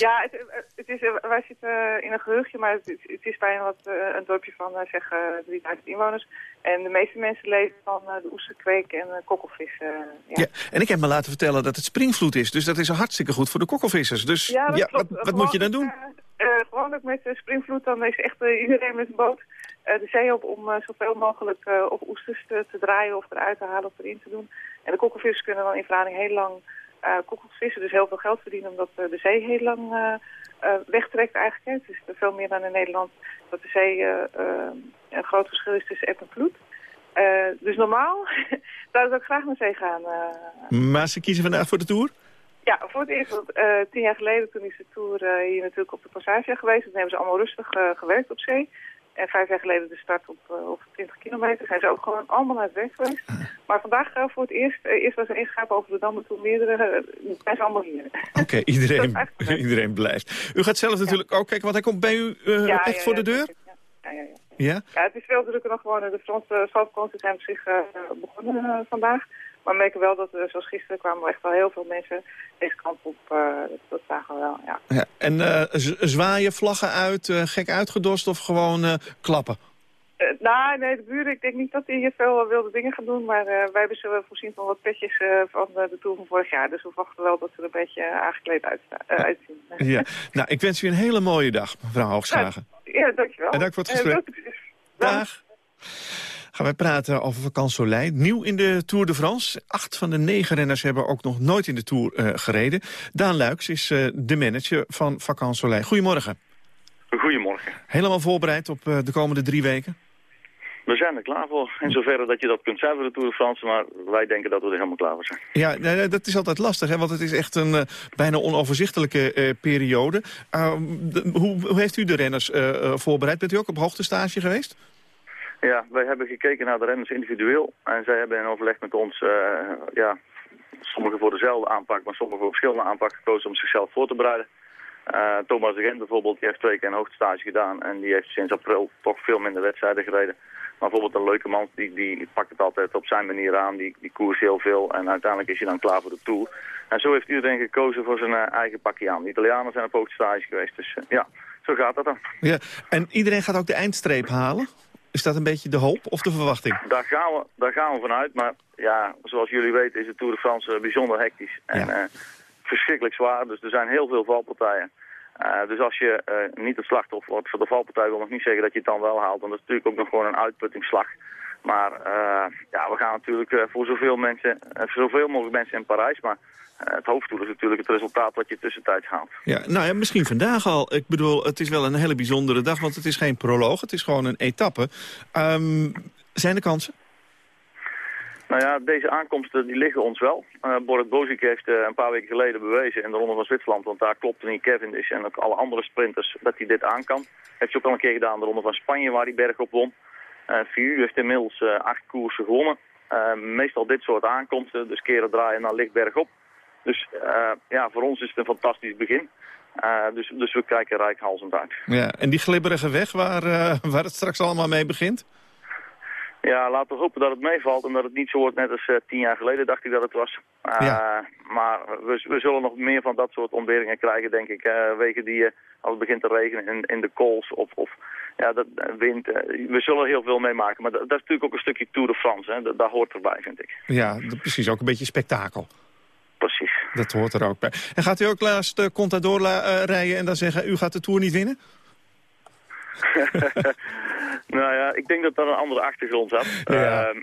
Ja, het, het is, wij zitten in een gehuchtje, maar het, het is bijna wat, een dorpje van zeg 3000 inwoners. En de meeste mensen leven van de oesterkweek en kokkelvissen. Ja. ja. en ik heb me laten vertellen dat het springvloed is. Dus dat is hartzieke goed voor de kokkelvissers. Dus ja, wat, wat moet je dan doen? Uh, uh, gewoon ook met springvloed, dan is echt uh, iedereen met een boot de zee op om zoveel mogelijk op oesters te, te, draaien of eruit te halen of erin te doen. En de kokkelvissers kunnen dan in Vlaanderen heel lang uh, kokkels vissen, dus heel veel geld verdienen omdat uh, de zee heel lang uh, wegtrekt eigenlijk. Hè. Het is veel meer dan in Nederland dat de zee een groot verschil is tussen eb en vloed. dus normaal zou ik ook graag naar zee gaan. maar ze kiezen vandaag voor de Tour? Ja, voor het eerst. Want, tien jaar geleden toen is de Tour hier natuurlijk op de Passage geweest. Toen hebben ze allemaal rustig gewerkt op zee. En vijf jaar geleden de start op, uh, op 20 kilometer. Zijn ze ook gewoon allemaal naar het werk geweest. Maar vandaag uh, voor het eerst, uh, eerst was er ingegapen over de Dam, toen meerdere, zijn ze allemaal hier. Oké, okay, iedereen, iedereen blijft. U gaat zelf natuurlijk ja. ook kijken, want hij komt bij u ja, echt ja, voor de deur? Ja, ja, ja. Ja? ja, het is veel drukker dan gewoon. De Franse zalfkansen zijn op zich begonnen vandaag. Maar we merken wel dat, zoals gisteren, kwamen er echt wel heel veel mensen deze kant op. dat, dat zagen we wel, ja. ja en zwaaien, vlaggen uit, gek uitgedost of gewoon klappen? Uh, nou, nee, de buren, ik denk niet dat die hier veel wilde dingen gaan doen. Maar uh, wij hebben ze voorzien van wat petjes van de Tour van vorig jaar. Dus we wachten wel dat ze er een beetje aangekleed uit, uitzien. Ja. nou, ik wens u een hele mooie dag, mevrouw Hoogschagen. Ja, ja dankjewel. En dank voor het gesprek. Dag. Gaan wij praten over Vacances Soleil. Nieuw in de Tour de France. Acht van de negen renners hebben ook nog nooit in de Tour gereden. Daan Luiks is de manager van Vacances Soleil. Goedemorgen. Goedemorgen. Helemaal voorbereid op de komende drie weken? We zijn er klaar voor. In zoverre dat je dat kunt zijn voor de Tour de France. Maar wij denken dat we er helemaal klaar voor zijn. Ja, nee, dat is altijd lastig. Hè? Want het is echt een uh, bijna onoverzichtelijke uh, periode. Uh, de, hoe, hoe, heeft u de renners voorbereid? Bent u ook op hoogtestage geweest? Ja, wij hebben gekeken naar de renners individueel. En zij hebben in overleg met ons, ja, sommigen voor dezelfde aanpak, maar sommigen voor verschillende aanpak gekozen om zichzelf voor te bereiden. Uh, Thomas de Gent bijvoorbeeld, die heeft twee keer een hoogtestage gedaan en die heeft sinds april toch veel minder wedstrijden gereden. Maar bijvoorbeeld een leuke man, die, die pakt het altijd op zijn manier aan, die, die koers heel veel en uiteindelijk is hij dan klaar voor de Tour. En zo heeft iedereen gekozen voor zijn uh, eigen pakje aan. De Italianen zijn op hoogtestage geweest, dus ja, zo gaat dat dan. Ja, en iedereen gaat ook de eindstreep halen? Is dat een beetje de hoop of de verwachting? Daar gaan we, daar gaan we vanuit, maar ja, zoals jullie weten is de Tour de France bijzonder hectisch. En, ja verschrikkelijk zwaar. Dus er zijn heel veel valpartijen. Uh, dus als je uh, niet het slachtoffer wordt voor de valpartij, wil nog niet zeggen dat je het dan wel haalt. Want dat is natuurlijk ook nog gewoon een uitputtingsslag. Maar eh, ja, we gaan natuurlijk eh, voor zoveel, mensen, eh, voor zoveel mogelijk mensen in Parijs. Maar eh, het hoofddoel is natuurlijk het resultaat wat je tussentijds haalt. Ja, nou ja, misschien vandaag al. Ik bedoel, het is wel een hele bijzondere dag, want het is geen proloog. Het is gewoon een etappe. Ehm, zijn er kansen? Nou ja, deze aankomsten die liggen ons wel. Uh, Borut Bozik heeft eh, een paar weken geleden bewezen in de Ronde van Zwitserland, want daar klopte niet Cavendish en ook alle andere sprinters dat hij dit aan kan. Heeft hij ook al een keer gedaan in de Ronde van Spanje waar hij berg op won. Uh, VU heeft inmiddels uh, acht koersen gewonnen. Meestal dit soort aankomsten, dus keren draaien naar licht bergop. Dus ja, voor ons is het een fantastisch begin. dus, dus we kijken rijkhalsend uit. Ja, en die glibberige weg waar, waar het straks allemaal mee begint? Ja, laten we hopen dat het meevalt en dat het niet zo wordt net als uh, tien jaar geleden, dacht ik dat het was. Uh, ja. Maar we, we, zullen nog meer van dat soort ontberingen krijgen, denk ik. Uh, wegen die, als het begint te regenen in, in de kools of, of ja, dat, wind. we zullen heel veel meemaken. Maar dat, dat, is natuurlijk ook een stukje Tour de France. Hè. Dat, dat hoort erbij, vind ik. Ja, precies. Ook een beetje spektakel. Precies. Dat hoort er ook bij. En gaat u ook laatst de Contador rijden en dan zeggen... u gaat de Tour niet winnen? nou ja, ik denk dat dat een andere achtergrond had. Ja. Uh,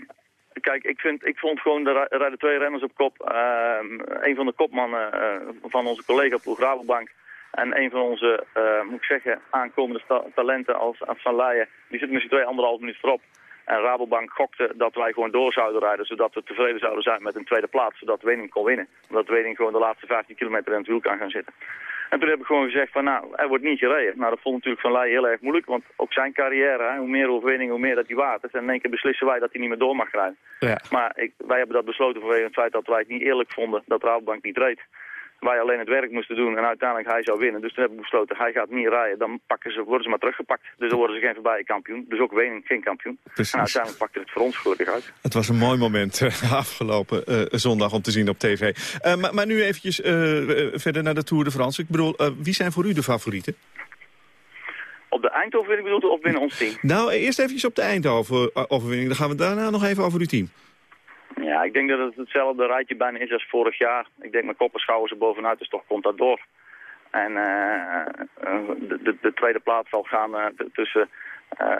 kijk, ik, vind, ik vond gewoon, er rijden twee renners op kop. Uh, een van de kopmannen uh, van onze collega-ploeg Rabobank... En een van onze, uh, moet ik zeggen, aankomende talenten als Van Leijen... die zit met z'n twee anderhalf minuut voorop. En Rabobank gokte dat wij gewoon door zouden rijden... zodat we tevreden zouden zijn met een tweede plaats... zodat Wening kon winnen. Omdat Wening gewoon de laatste 15 kilometer in het wiel kan gaan zitten. En toen heb ik gewoon gezegd van nou, er wordt niet gereden. Nou, dat vond natuurlijk Van Leijen heel erg moeilijk, want ook zijn carrière, hè, hoe meer overwinning, hoe meer dat hij waard is. En in één keer beslissen wij dat hij niet meer door mag rijden. Ja. Maar ik, wij hebben dat besloten vanwege het feit dat wij het niet eerlijk vonden dat Rabobank niet reed. Wij alleen het werk moesten doen en uiteindelijk hij zou winnen. Dus toen hebben we besloten, hij gaat niet rijden, dan pakken ze, worden ze maar teruggepakt. Dus dan worden ze geen voorbije kampioen. Dus ook Wening geen kampioen. Precies. En uiteindelijk pakte het voor ons gelukkig uit. Het was een mooi moment uh, afgelopen uh, zondag om te zien op tv. Uh, maar, maar, nu eventjes verder naar de Tour de France. Ik bedoel, wie zijn voor u de favorieten? Op de Eindhoven bedoelt u of binnen ons team? Nou, eerst eventjes op de Eindhoven-overwinning. Dan gaan we daarna nog even over uw team. Ja, ik denk dat het hetzelfde rijtje bijna is als vorig jaar. Ik denk mijn kop en schouders er bovenuit, dus toch komt dat door. En uh, de, de, de, tweede plaats zal gaan uh, tussen uh,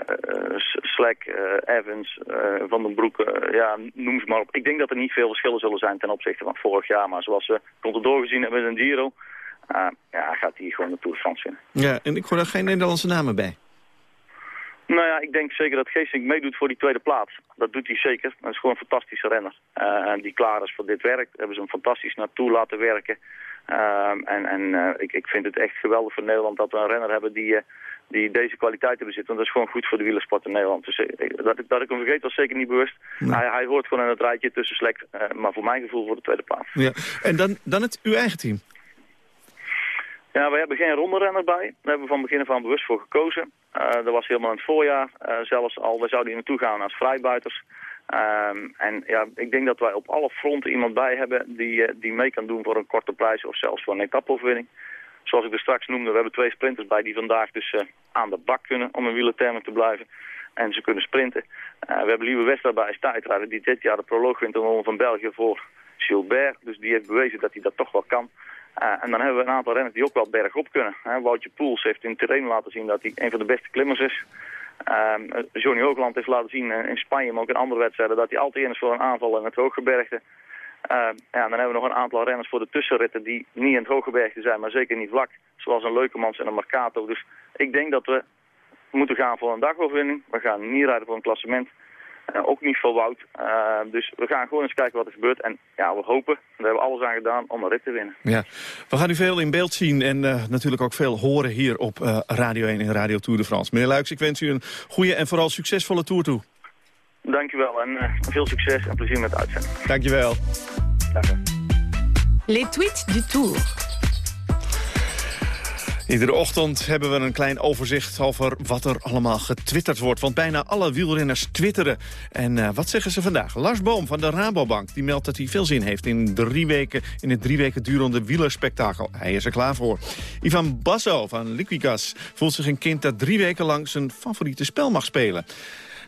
Slek, Evans, Van den Broek, ja, noem ze maar op. Ik denk dat er niet veel verschillen zullen zijn ten opzichte van vorig jaar. Maar zoals we Contador gezien hebben een Giro, ja, gaat hij gewoon de Tour de. Ja, en ik hoor er geen Nederlandse namen bij. Nou ja, ik denk zeker dat Geesink meedoet voor die tweede plaats. Dat doet hij zeker. Dat is gewoon een fantastische renner. Uh, die klaar is voor dit werk. Daar hebben ze hem fantastisch naartoe laten werken. Uh, en en uh, ik, ik vind het echt geweldig voor Nederland dat we een renner hebben die, die deze kwaliteiten bezit. Want dat is gewoon goed voor de wielersport in Nederland. Dus dat, ik, dat ik hem vergeet was zeker niet bewust. Nee. Hij, hij hoort gewoon in het rijtje tussen Slek. maar voor mijn gevoel voor de tweede plaats. Ja. En dan, dan het uw eigen team? Ja, we hebben geen ronderenner bij. Daar hebben we van begin af aan bewust voor gekozen. Uh, dat was helemaal in het voorjaar. Uh, zelfs al, we zouden hier naartoe gaan als vrijbuiters. Um, en ja, ik denk dat wij op alle fronten iemand bij hebben die, uh, die mee kan doen voor een korte prijs of zelfs voor een etappeoverwinning. Zoals ik er straks noemde, we hebben twee sprinters bij die vandaag dus aan de bak kunnen om in wielertermen te blijven. En ze kunnen sprinten. we hebben Lieve Wester bij als die dit jaar de proloog wint in van België voor Gilbert. Dus die heeft bewezen dat hij dat toch wel kan. Uh, en dan hebben we een aantal renners die ook wel bergop kunnen. Hè. Woutje Poels heeft in het terrein laten zien dat hij een van de beste klimmers is. Uh, Johnny Hoogland heeft laten zien in Spanje, maar ook in andere wedstrijden, dat hij altijd in is voor een aanval in het hooggebergte. Uh, ja, dan hebben we nog een aantal renners voor de tussenritten die niet in het hooggebergte zijn, maar zeker niet vlak. Zoals een Leukemans en een Marcato. Dus ik denk dat we moeten gaan voor een dagoverwinning. We gaan niet rijden voor een klassement. Uh, ook niet voor Wout. Uh, dus we gaan gewoon eens kijken wat er gebeurt. En ja, we hopen, we hebben alles aan gedaan om een rit te winnen. Ja, we gaan u veel in beeld zien en uh, natuurlijk ook veel horen hier op Radio 1 en Radio Tour de France. Meneer Luiks, ik wens u een goede en vooral succesvolle tour toe. Dankjewel en veel succes en plezier met de uitzending. Dankjewel. Dank Les tweets du Tour. Iedere ochtend hebben we een klein overzicht over wat er allemaal getwitterd wordt. Want bijna alle wielrenners twitteren. En uh, wat zeggen ze vandaag? Lars Boom van de Rabobank die meldt dat hij veel zin heeft in, drie weken, in het drie weken durende wielerspektakel. Hij is er klaar voor. Ivan Basso van Liquigas voelt zich een kind dat drie weken lang zijn favoriete spel mag spelen.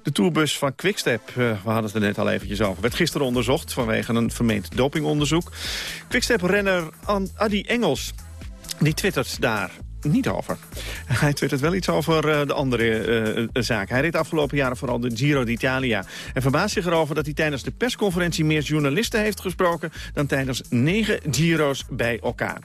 De tourbus van Quickstep, uh, we hadden het er net al eventjes over, werd gisteren onderzocht vanwege een vermeend dopingonderzoek. Quickstep-renner Adi Engels, die twittert daar. Niet over. Hij twittert wel iets over uh, de andere uh, zaak. Hij reed afgelopen jaren vooral de Giro d'Italia. En verbaast zich erover dat hij tijdens de persconferentie... meer journalisten heeft gesproken dan tijdens negen Giro's bij elkaar.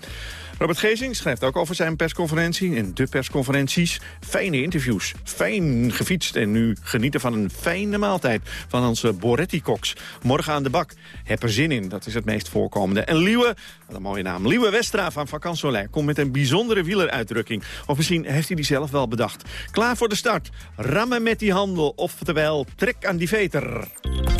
Robert Gezing schrijft ook over zijn persconferentie en de persconferenties. Fijne interviews, fijn gefietst en nu genieten van een fijne maaltijd van onze Boretti-koks. Morgen aan de bak. Heb er zin in, dat is het meest voorkomende. En Liewe, wat een mooie naam, Liewe Westra van Vakansolei komt met een bijzondere wieleruitdrukking. Of misschien heeft hij die zelf wel bedacht. Klaar voor de start. Rammen met die handel, oftewel trek aan die veter.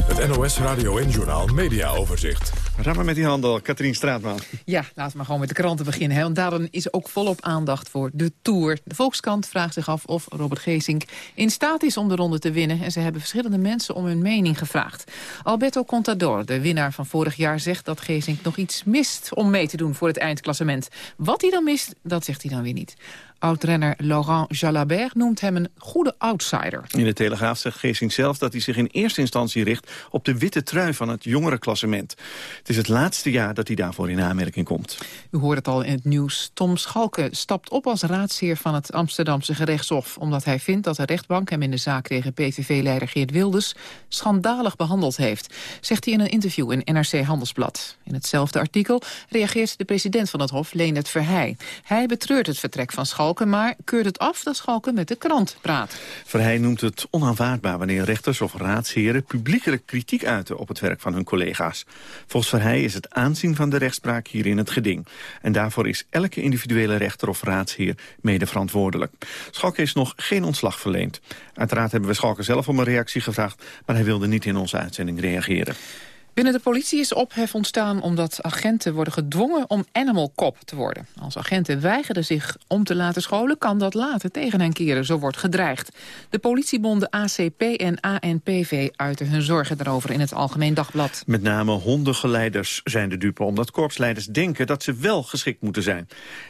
Het NOS Radio en Journal Media Overzicht. Rammen met die handel, Katrien Straatman. Ja, laten we maar gewoon met de kranten beginnen. Hè? Want daarom is ook volop aandacht voor de Tour. De Volkskrant vraagt zich af of Robert Geesink in staat is om de ronde te winnen. En ze hebben verschillende mensen om hun mening gevraagd. Alberto Contador, de winnaar van vorig jaar, zegt dat Geesink nog iets mist om mee te doen voor het eindklassement. Wat hij dan mist, dat zegt hij dan weer niet. Oudrenner Laurent Jalabert noemt hem een goede outsider. In de Telegraaf zegt Geesing zelf dat hij zich in eerste instantie richt... op de witte trui van het jongerenklassement. Het is het laatste jaar dat hij daarvoor in aanmerking komt. U hoort het al in het nieuws. Tom Schalke stapt op als raadsheer van het Amsterdamse gerechtshof... omdat hij vindt dat de rechtbank hem in de zaak tegen PVV-leider Geert Wilders... schandalig behandeld heeft, zegt hij in een interview in NRC Handelsblad. In hetzelfde artikel reageert de president van het hof, Leendert Verheij. Hij betreurt het vertrek van Schalke maar keurt het af dat Schalken met de krant praat. Verheij noemt het onaanvaardbaar wanneer rechters of raadsheren publiekelijk kritiek uiten op het werk van hun collega's. Volgens Verheij is het aanzien van de rechtspraak hierin het geding. En daarvoor is elke individuele rechter of raadsheer mede verantwoordelijk. Schalke is nog geen ontslag verleend. Uiteraard hebben we Schalke zelf om een reactie gevraagd, maar hij wilde niet in onze uitzending reageren. Binnen de politie is ophef ontstaan omdat agenten worden gedwongen om animal cop te worden. Als agenten weigeren zich om te laten scholen, kan dat later tegen hen keren. Zo wordt gedreigd. De politiebonden ACP en ANPV uiten hun zorgen daarover in het Algemeen Dagblad. Met name hondengeleiders zijn de dupe, omdat korpsleiders denken dat ze wel geschikt moeten zijn.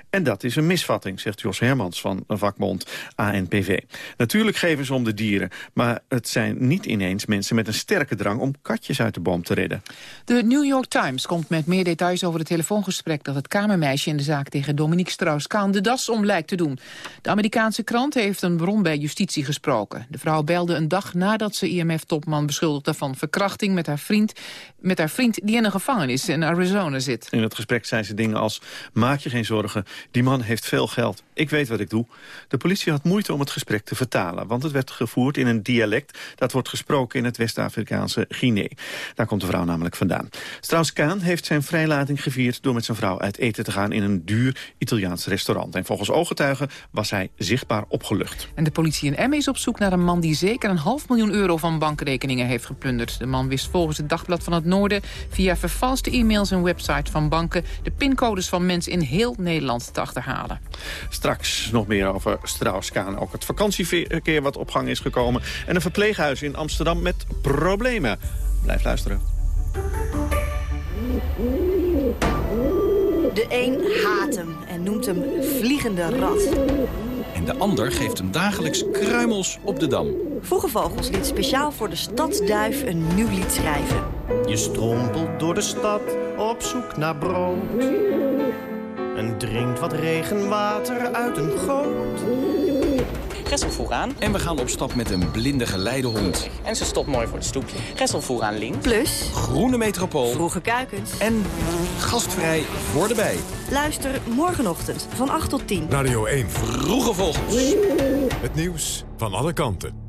En dat is een misvatting, zegt Jos Hermans van vakbond ANPV. Natuurlijk geven ze om de dieren, maar het zijn niet ineens mensen met een sterke drang om katjes uit de boom te redden. De New York Times komt met meer details over het telefoongesprek... dat het kamermeisje in de zaak tegen Dominique Strauss-Kaan de das om lijkt te doen. De Amerikaanse krant heeft een bron bij justitie gesproken. De vrouw belde een dag nadat ze IMF-topman beschuldigde van verkrachting... Met haar, vriend, met haar vriend die in een gevangenis in Arizona zit. In het gesprek zei ze dingen als... maak je geen zorgen, die man heeft veel geld. Ik weet wat ik doe. De politie had moeite om het gesprek te vertalen... want het werd gevoerd in een dialect... dat wordt gesproken in het West-Afrikaanse Guinea. Daar komt de vrouw namelijk vandaan. Strauss-Kaan heeft zijn vrijlating gevierd... door met zijn vrouw uit eten te gaan in een duur Italiaans restaurant. En volgens ooggetuigen was hij zichtbaar opgelucht. En de politie in Emmen is op zoek naar een man... die zeker een half miljoen euro van bankrekeningen heeft geplunderd. De man wist volgens het Dagblad van het Noorden... via vervalste e-mails en websites van banken... de pincodes van mensen in heel Nederland te achterhalen. Straks nog meer over Strauss-Kaan. Ook het vakantieverkeer wat op gang is gekomen. En een verpleeghuis in Amsterdam met problemen. Blijf luisteren. De een haat hem en noemt hem vliegende rat. En de ander geeft hem dagelijks kruimels op de Dam. Vroege Vogels liet speciaal voor de stadsduif een nieuw lied schrijven. Je strompelt door de stad op zoek naar brood. En drinkt wat regenwater uit een goot. Gessel vooraan. En we gaan op stap met een blinde geleidehond. En ze stopt mooi voor het stoepje. Gessel vooraan links. Plus. Groene metropool. Vroege kuikens. En gastvrij voor de bij. Luister morgenochtend van 8 tot 10. Radio 1. Vroege Vogels. Het nieuws van alle kanten.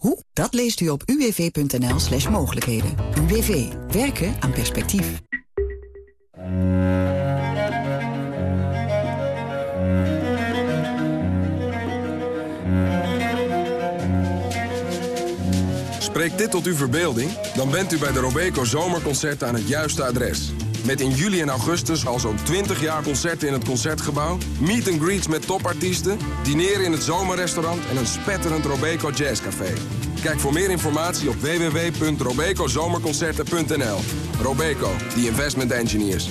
Hoe? Dat leest u op uwv.nl slash mogelijkheden. UWV. Werken aan perspectief. Spreekt dit tot uw verbeelding? Dan bent u bij de Robeco Zomerconcerten aan het juiste adres. Met in juli en augustus al zo'n 20 jaar concerten in het Concertgebouw... meet and greets met topartiesten, dineren in het zomerrestaurant... en een spetterend Robeco Jazzcafé. Kijk voor meer informatie op www.robecozomerconcerten.nl. Robeco, the investment engineers.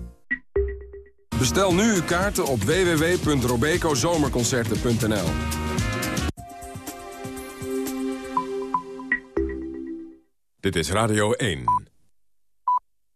Bestel nu uw kaarten op www.robecozomerconcerten.nl Dit is Radio 1.